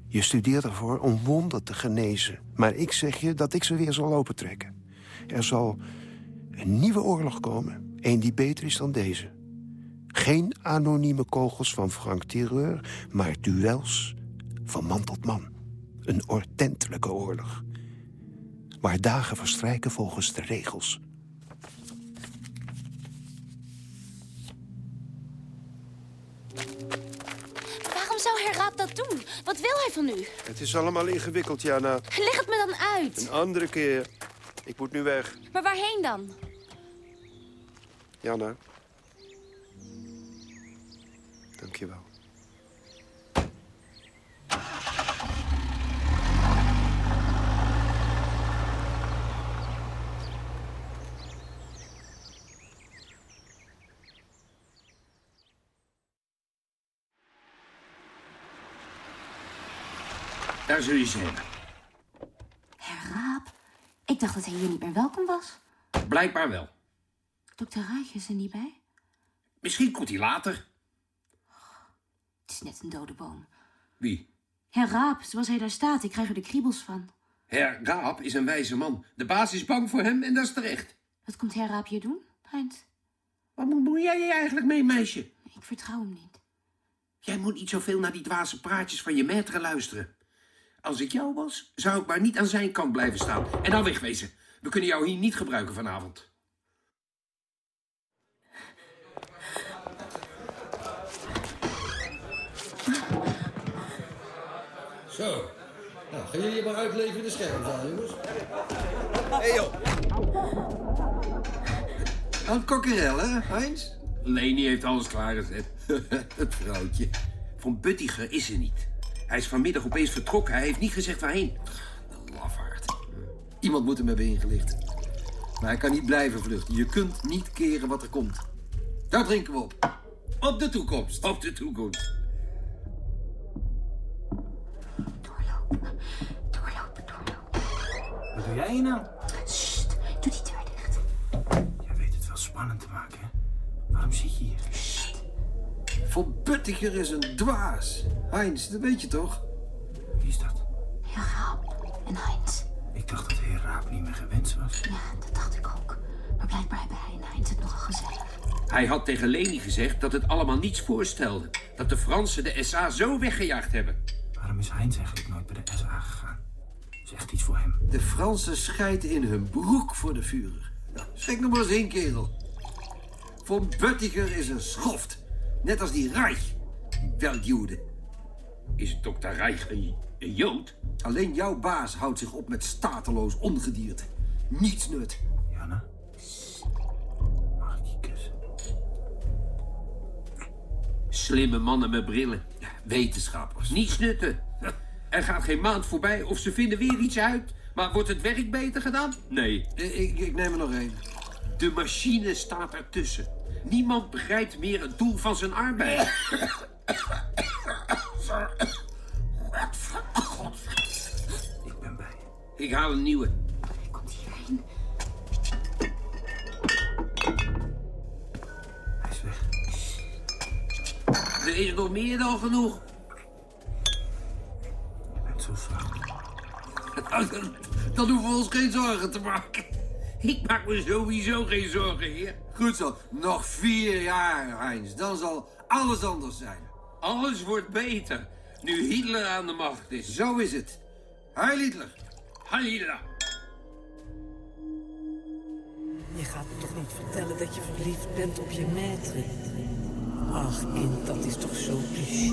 Je studeert ervoor om wonden te genezen. Maar ik zeg je dat ik ze weer zal opentrekken. Er zal een nieuwe oorlog komen. Een die beter is dan deze. Geen anonieme kogels van Frank Terreur, maar duels van man tot man. Een ordentelijke oorlog. Waar dagen verstrijken volgens de regels. Waarom zou Herr Raap dat doen? Wat wil hij van u? Het is allemaal ingewikkeld, Jana. Leg het me dan uit. Een andere keer. Ik moet nu weg. Maar waarheen dan? Jana. Dank je wel. Daar zul je ze hebben. Herr Raap? Ik dacht dat hij hier niet meer welkom was. Blijkbaar wel. Dokter Reich is er niet bij. Misschien komt hij later. Het is net een dode boom. Wie? Herr Raap, zoals hij daar staat, ik krijg er de kriebels van. Herr Raap is een wijze man. De baas is bang voor hem en dat is terecht. Wat komt Herr Raap hier doen, Heinz? Wat moet jij je eigenlijk mee, meisje? Ik vertrouw hem niet. Jij moet niet zoveel naar die dwaze praatjes van je maître luisteren. Als ik jou was, zou ik maar niet aan zijn kant blijven staan. En dan wegwezen. We kunnen jou hier niet gebruiken vanavond. *laughs* Zo. Nou, gaan jullie maar uitleven in de schermzaal, jongens. Hé, hey, joh. Aan kokkerel, hè, Heinz? Leni heeft alles klaargezet. *laughs* Het vrouwtje. Van Buttiger is er niet. Hij is vanmiddag opeens vertrokken. Hij heeft niet gezegd waarheen. Een lafaard. Iemand moet hem hebben ingelicht. Maar hij kan niet blijven vluchten. Je kunt niet keren wat er komt. Daar drinken we op. Op de toekomst. Op de toekomst. Wat doe jij hier nou? Sst, doe die deur dicht. Jij weet het wel spannend te maken, hè? Waarom zit je hier? Von Buttiger is een dwaas. Heinz, dat weet je toch? Wie is dat? Herr Raap en Heinz. Ik dacht dat heer Raap niet meer gewenst was. Ja, dat dacht ik ook. Maar blijkbaar hebben hij en Heinz het nogal gezellig. Hij had tegen Leni gezegd dat het allemaal niets voorstelde. Dat de Fransen de SA zo weggejaagd hebben. Waarom is Heinz eigenlijk nooit bij de SA gegaan? Is echt iets voor hem. De Fransen scheiden in hun broek voor de. Ja, schrik nog maar eens één, kerel. Von Buttiger is een schoft. Net als die Reich. Die. Is dokter Reich een, een Jood? Alleen jouw baas houdt zich op met stateloos ongedierte. Niets nut. Jana? Mag ik je kussen? Slimme mannen met brillen. Wetenschappers. Niets nutten. *laughs* Er gaat geen maand voorbij of ze vinden weer iets uit. Maar wordt het werk beter gedaan? Nee. Ik, ik neem er nog één. De machine staat ertussen. Niemand begrijpt meer het doel van zijn arbeid. Ik ben bij je. Ik haal een nieuwe. Komt hierheen. Hij is weg. is nog meer dan genoeg. Zo zacht. Dan hoeven we ons geen zorgen te maken. Ik maak me sowieso geen zorgen, heer. Goed zo. Nog vier jaar, Heinz. Dan zal alles anders zijn. Alles wordt beter, nu Hitler aan de macht is. Zo is het. Heil Hitler. Heil Hitler. Je gaat me toch niet vertellen dat je verliefd bent op je maître? Ach, kind, dat is toch zo cliché.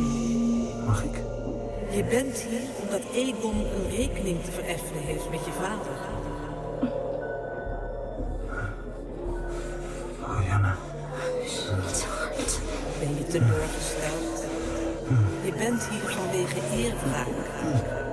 Mag ik? Je bent hier omdat Egon een rekening te vereffenen heeft met je vader. Oh, Janne. Ben je teleurgesteld? Je bent hier vanwege eerwraak.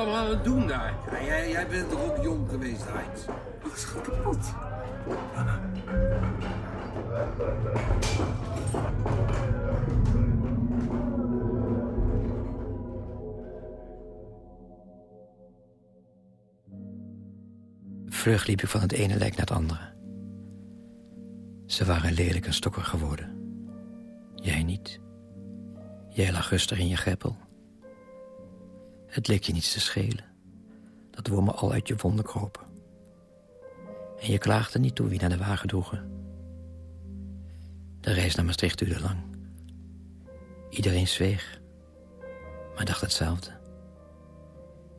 Allemaal aan het doen daar? Ja, jij, jij bent toch ook jong geweest, Heinz? Alles gaat kapot. Vlug liep ik van het ene lijk naar het andere. Ze waren lelijk en stokker geworden. Jij niet. Jij lag rustig in je greppel. Het leek je niets te schelen. Dat wormen al uit je wonden kropen. En je klaagde niet toe wie naar de wagen droegen. De reis naar Maastricht duurde lang. Iedereen zweeg, maar dacht hetzelfde.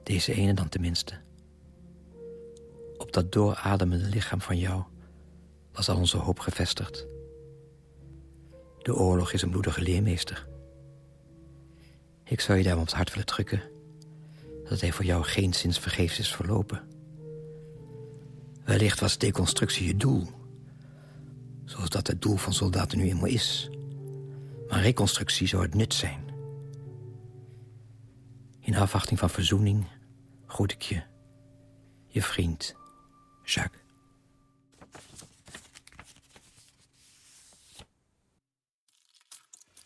Deze ene dan tenminste. Op dat doorademende lichaam van jou was al onze hoop gevestigd. De oorlog is een bloedige leermeester. Ik zou je daarom op het hart willen drukken... dat hij voor jou geen zins vergeefs is verlopen. Wellicht was deconstructie je doel. Zoals dat het doel van soldaten nu eenmaal is. Maar reconstructie zou het nut zijn. In afwachting van verzoening groet ik je, je vriend, Jacques.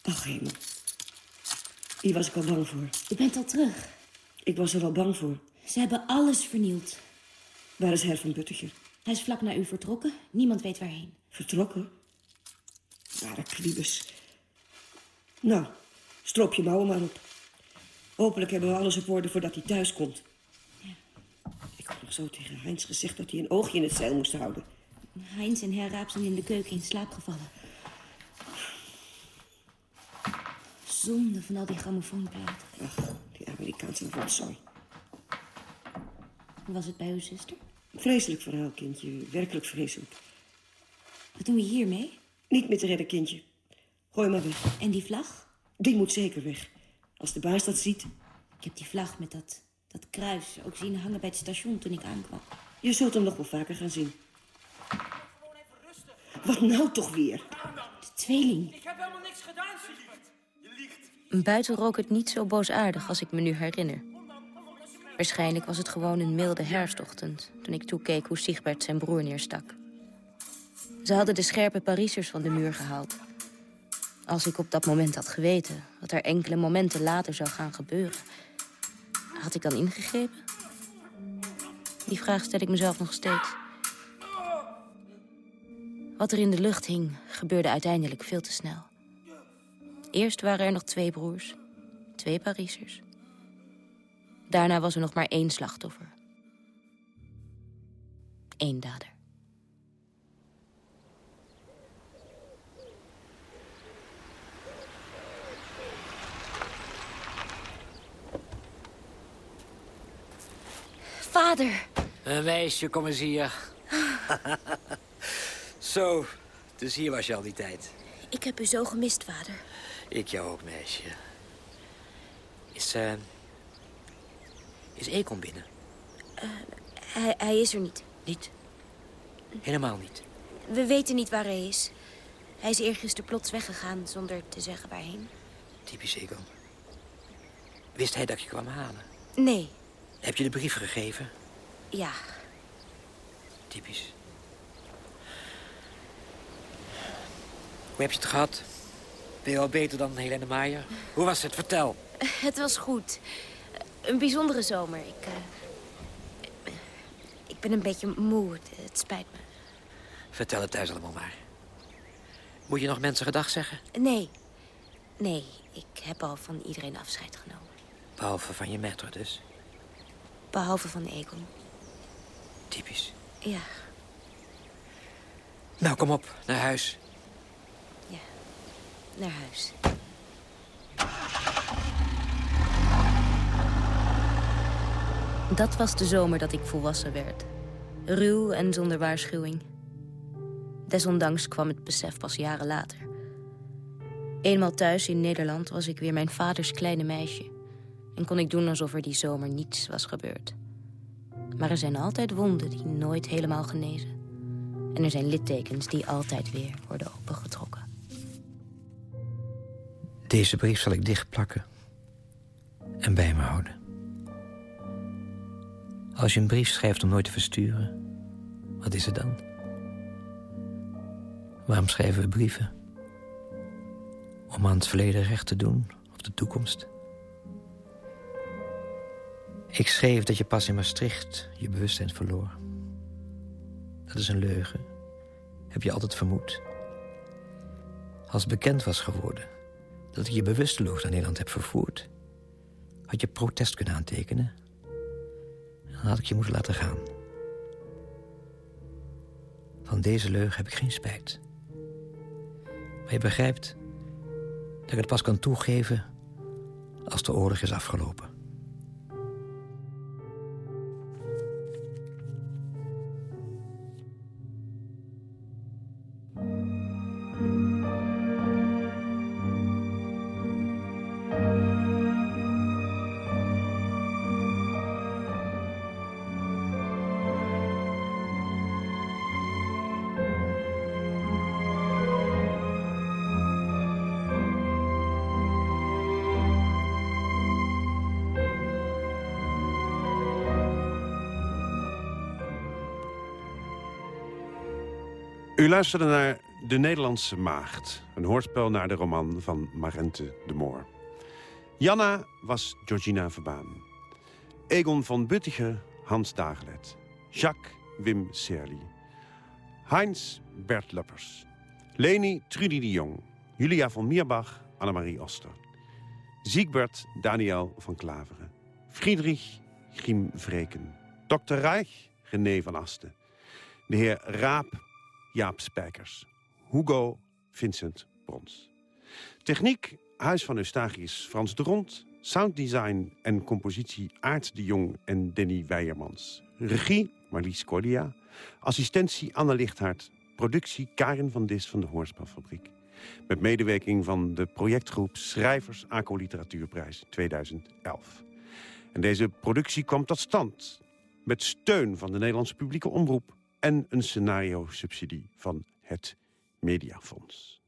Ach, hemel. Hier was ik al bang voor. U bent al terug. Ik was er al bang voor. Ze hebben alles vernield. Waar is Her van Buttiger? Hij is vlak na u vertrokken. Niemand weet waarheen. Vertrokken? Ware kriebes. Nou, stroop je mouwen maar op. Hopelijk hebben we alles op orde voordat hij thuis komt. Ik had nog zo tegen Heinz gezegd dat hij een oogje in het zeil moest houden. Heinz en Herraap zijn in de keuken in slaap gevallen. Zonde van al die grammofoonplaten. Ach, die Amerikaanse rotzooi. Hoe was het bij uw zuster? Vreselijk verhaal, kindje. Werkelijk vreselijk. Wat doen we hiermee? Niet meer te redden, kindje. Gooi maar weg. En die vlag? Die moet zeker weg. Als de baas dat ziet... Ik heb die vlag met dat, dat kruis ook zien hangen bij het station toen ik aankwam. Je zult hem nog wel vaker gaan zien. Wat nou toch weer? De tweeling. Ik heb helemaal Buiten rook het niet zo boosaardig als ik me nu herinner. Waarschijnlijk was het gewoon een milde herfstochtend... toen ik toekeek hoe Siegbert zijn broer neerstak. Ze hadden de scherpe Parisers van de muur gehaald. Als ik op dat moment had geweten... wat er enkele momenten later zou gaan gebeuren... had ik dan ingegrepen? Die vraag stel ik mezelf nog steeds. Wat er in de lucht hing, gebeurde uiteindelijk veel te snel. Eerst waren er nog twee broers. Twee Parisers. Daarna was er nog maar één slachtoffer. Eén dader. Vader! Een meisje, kom eens hier. *laughs* Zo, dus hier was je al die tijd. Ik heb u zo gemist, vader. Ik jou ook, meisje. Is, eh... is Econ binnen? Hij, hij is er niet. Niet? Helemaal niet. We weten niet waar hij is. Hij is eergisteren plots weggegaan zonder te zeggen waarheen. Typisch Egon. Wist hij dat ik je kwam halen? Nee, Heb je de brief gegeven? ja. Typisch. Hoe heb je het gehad? Ben je al beter dan Helene Maier? Hoe was het? Vertel. Het was goed. Een bijzondere zomer. Ik, uh, ik ben een beetje moe. Het, spijt me. Vertel het thuis allemaal maar. Moet je nog mensen gedag zeggen? Nee. Nee, ik heb al van iedereen afscheid genomen. Behalve van je maître dus? Behalve van Egon. Typisch. Ja. Nou, kom op, naar huis. Naar huis. Dat was de zomer dat ik volwassen werd. Ruw en zonder waarschuwing. Desondanks kwam het besef pas jaren later. Eenmaal thuis in Nederland was ik weer mijn vaders kleine meisje. En kon ik doen alsof er die zomer niets was gebeurd. Maar er zijn altijd wonden die nooit helemaal genezen. En er zijn littekens die altijd weer worden opengetrokken. Deze brief zal ik dichtplakken. En bij me houden. Als je een brief schrijft om nooit te versturen, wat is het dan? Waarom schrijven we brieven? Om aan het verleden recht te doen, of de toekomst? Ik schreef dat je pas in Maastricht je bewustzijn verloor. Dat is een leugen. Heb je altijd vermoed. Als bekend was geworden dat ik je bewusteloos naar Nederland heb vervoerd... had je protest kunnen aantekenen. En dan had ik je moeten laten gaan. Van deze leugen heb ik geen spijt. Maar je begrijpt dat ik het pas kan toegeven als de oorlog is afgelopen. U luisterde naar De Nederlandse Maagd. Een hoorspel naar de roman van Marente de Moor. Janna was Georgina Verbaan. Egon van Buttiger, Hans Dagelet. Jacques Wim Serli. Heinz Bert Luppers. Leni Trudy de Jong. Julia van Mierbach, Annemarie Oster. Siegbert Daniel van Klaveren. Friedrich Griem Vreken. Dr. Reich René van Asten. De heer Raap Jaap Spijkers. Hugo Vincent Brons. Techniek, Huis van Eustachius Frans de Rond. Sounddesign en compositie Aart de Jong en Danny Weijermans. Regie, Marlies Cordia. Assistentie Anne Lichthart. Productie Karin van Dis van de Hoorspelfabriek. Met medewerking van de projectgroep Schrijvers ACO Literatuurprijs 2011. En deze productie kwam tot stand met steun van de Nederlandse publieke omroep en een scenario-subsidie van het Mediafonds.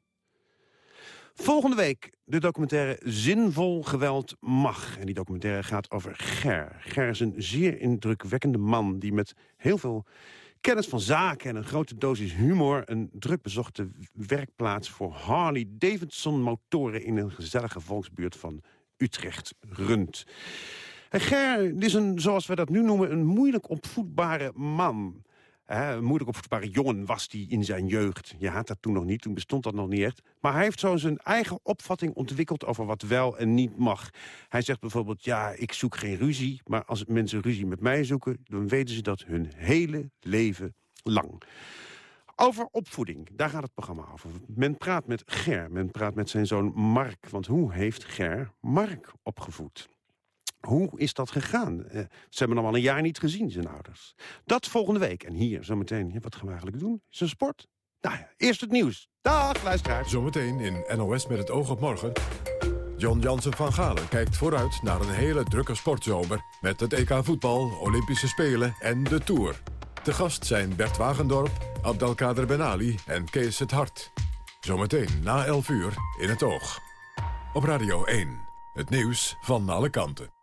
Volgende week de documentaire Zinvol Geweld Mag. En die documentaire gaat over Ger. Ger is een zeer indrukwekkende man die met heel veel kennis van zaken... en een grote dosis humor een druk bezochte werkplaats... voor Harley-Davidson-motoren in een gezellige volksbuurt van Utrecht runt. En Ger is een, zoals we dat nu noemen, een moeilijk opvoedbare man een moeilijk opvoedbare jongen was die in zijn jeugd. Je had dat toen nog niet, toen bestond dat nog niet echt. Maar hij heeft zo zijn eigen opvatting ontwikkeld over wat wel en niet mag. Hij zegt bijvoorbeeld, ja, ik zoek geen ruzie... maar als mensen ruzie met mij zoeken... dan weten ze dat hun hele leven lang. Over opvoeding, daar gaat het programma over. Men praat met Ger, men praat met zijn zoon Mark. Want hoe heeft Ger Mark opgevoed? Hoe is dat gegaan? Uh, ze hebben hem al een jaar niet gezien, zijn ouders. Dat volgende week. En hier, zometeen, wat gaan we eigenlijk doen? Is een sport? Nou ja, eerst het nieuws. Dag, luisteraars. Zometeen in NOS met het oog op morgen. John Jansen van Galen kijkt vooruit naar een hele drukke sportzomer... met het EK voetbal, Olympische Spelen en de Tour. De gast zijn Bert Wagendorp, Abdelkader Ben Ali en Kees het Hart. Zometeen na 11 uur in het oog. Op Radio 1, het nieuws van alle kanten.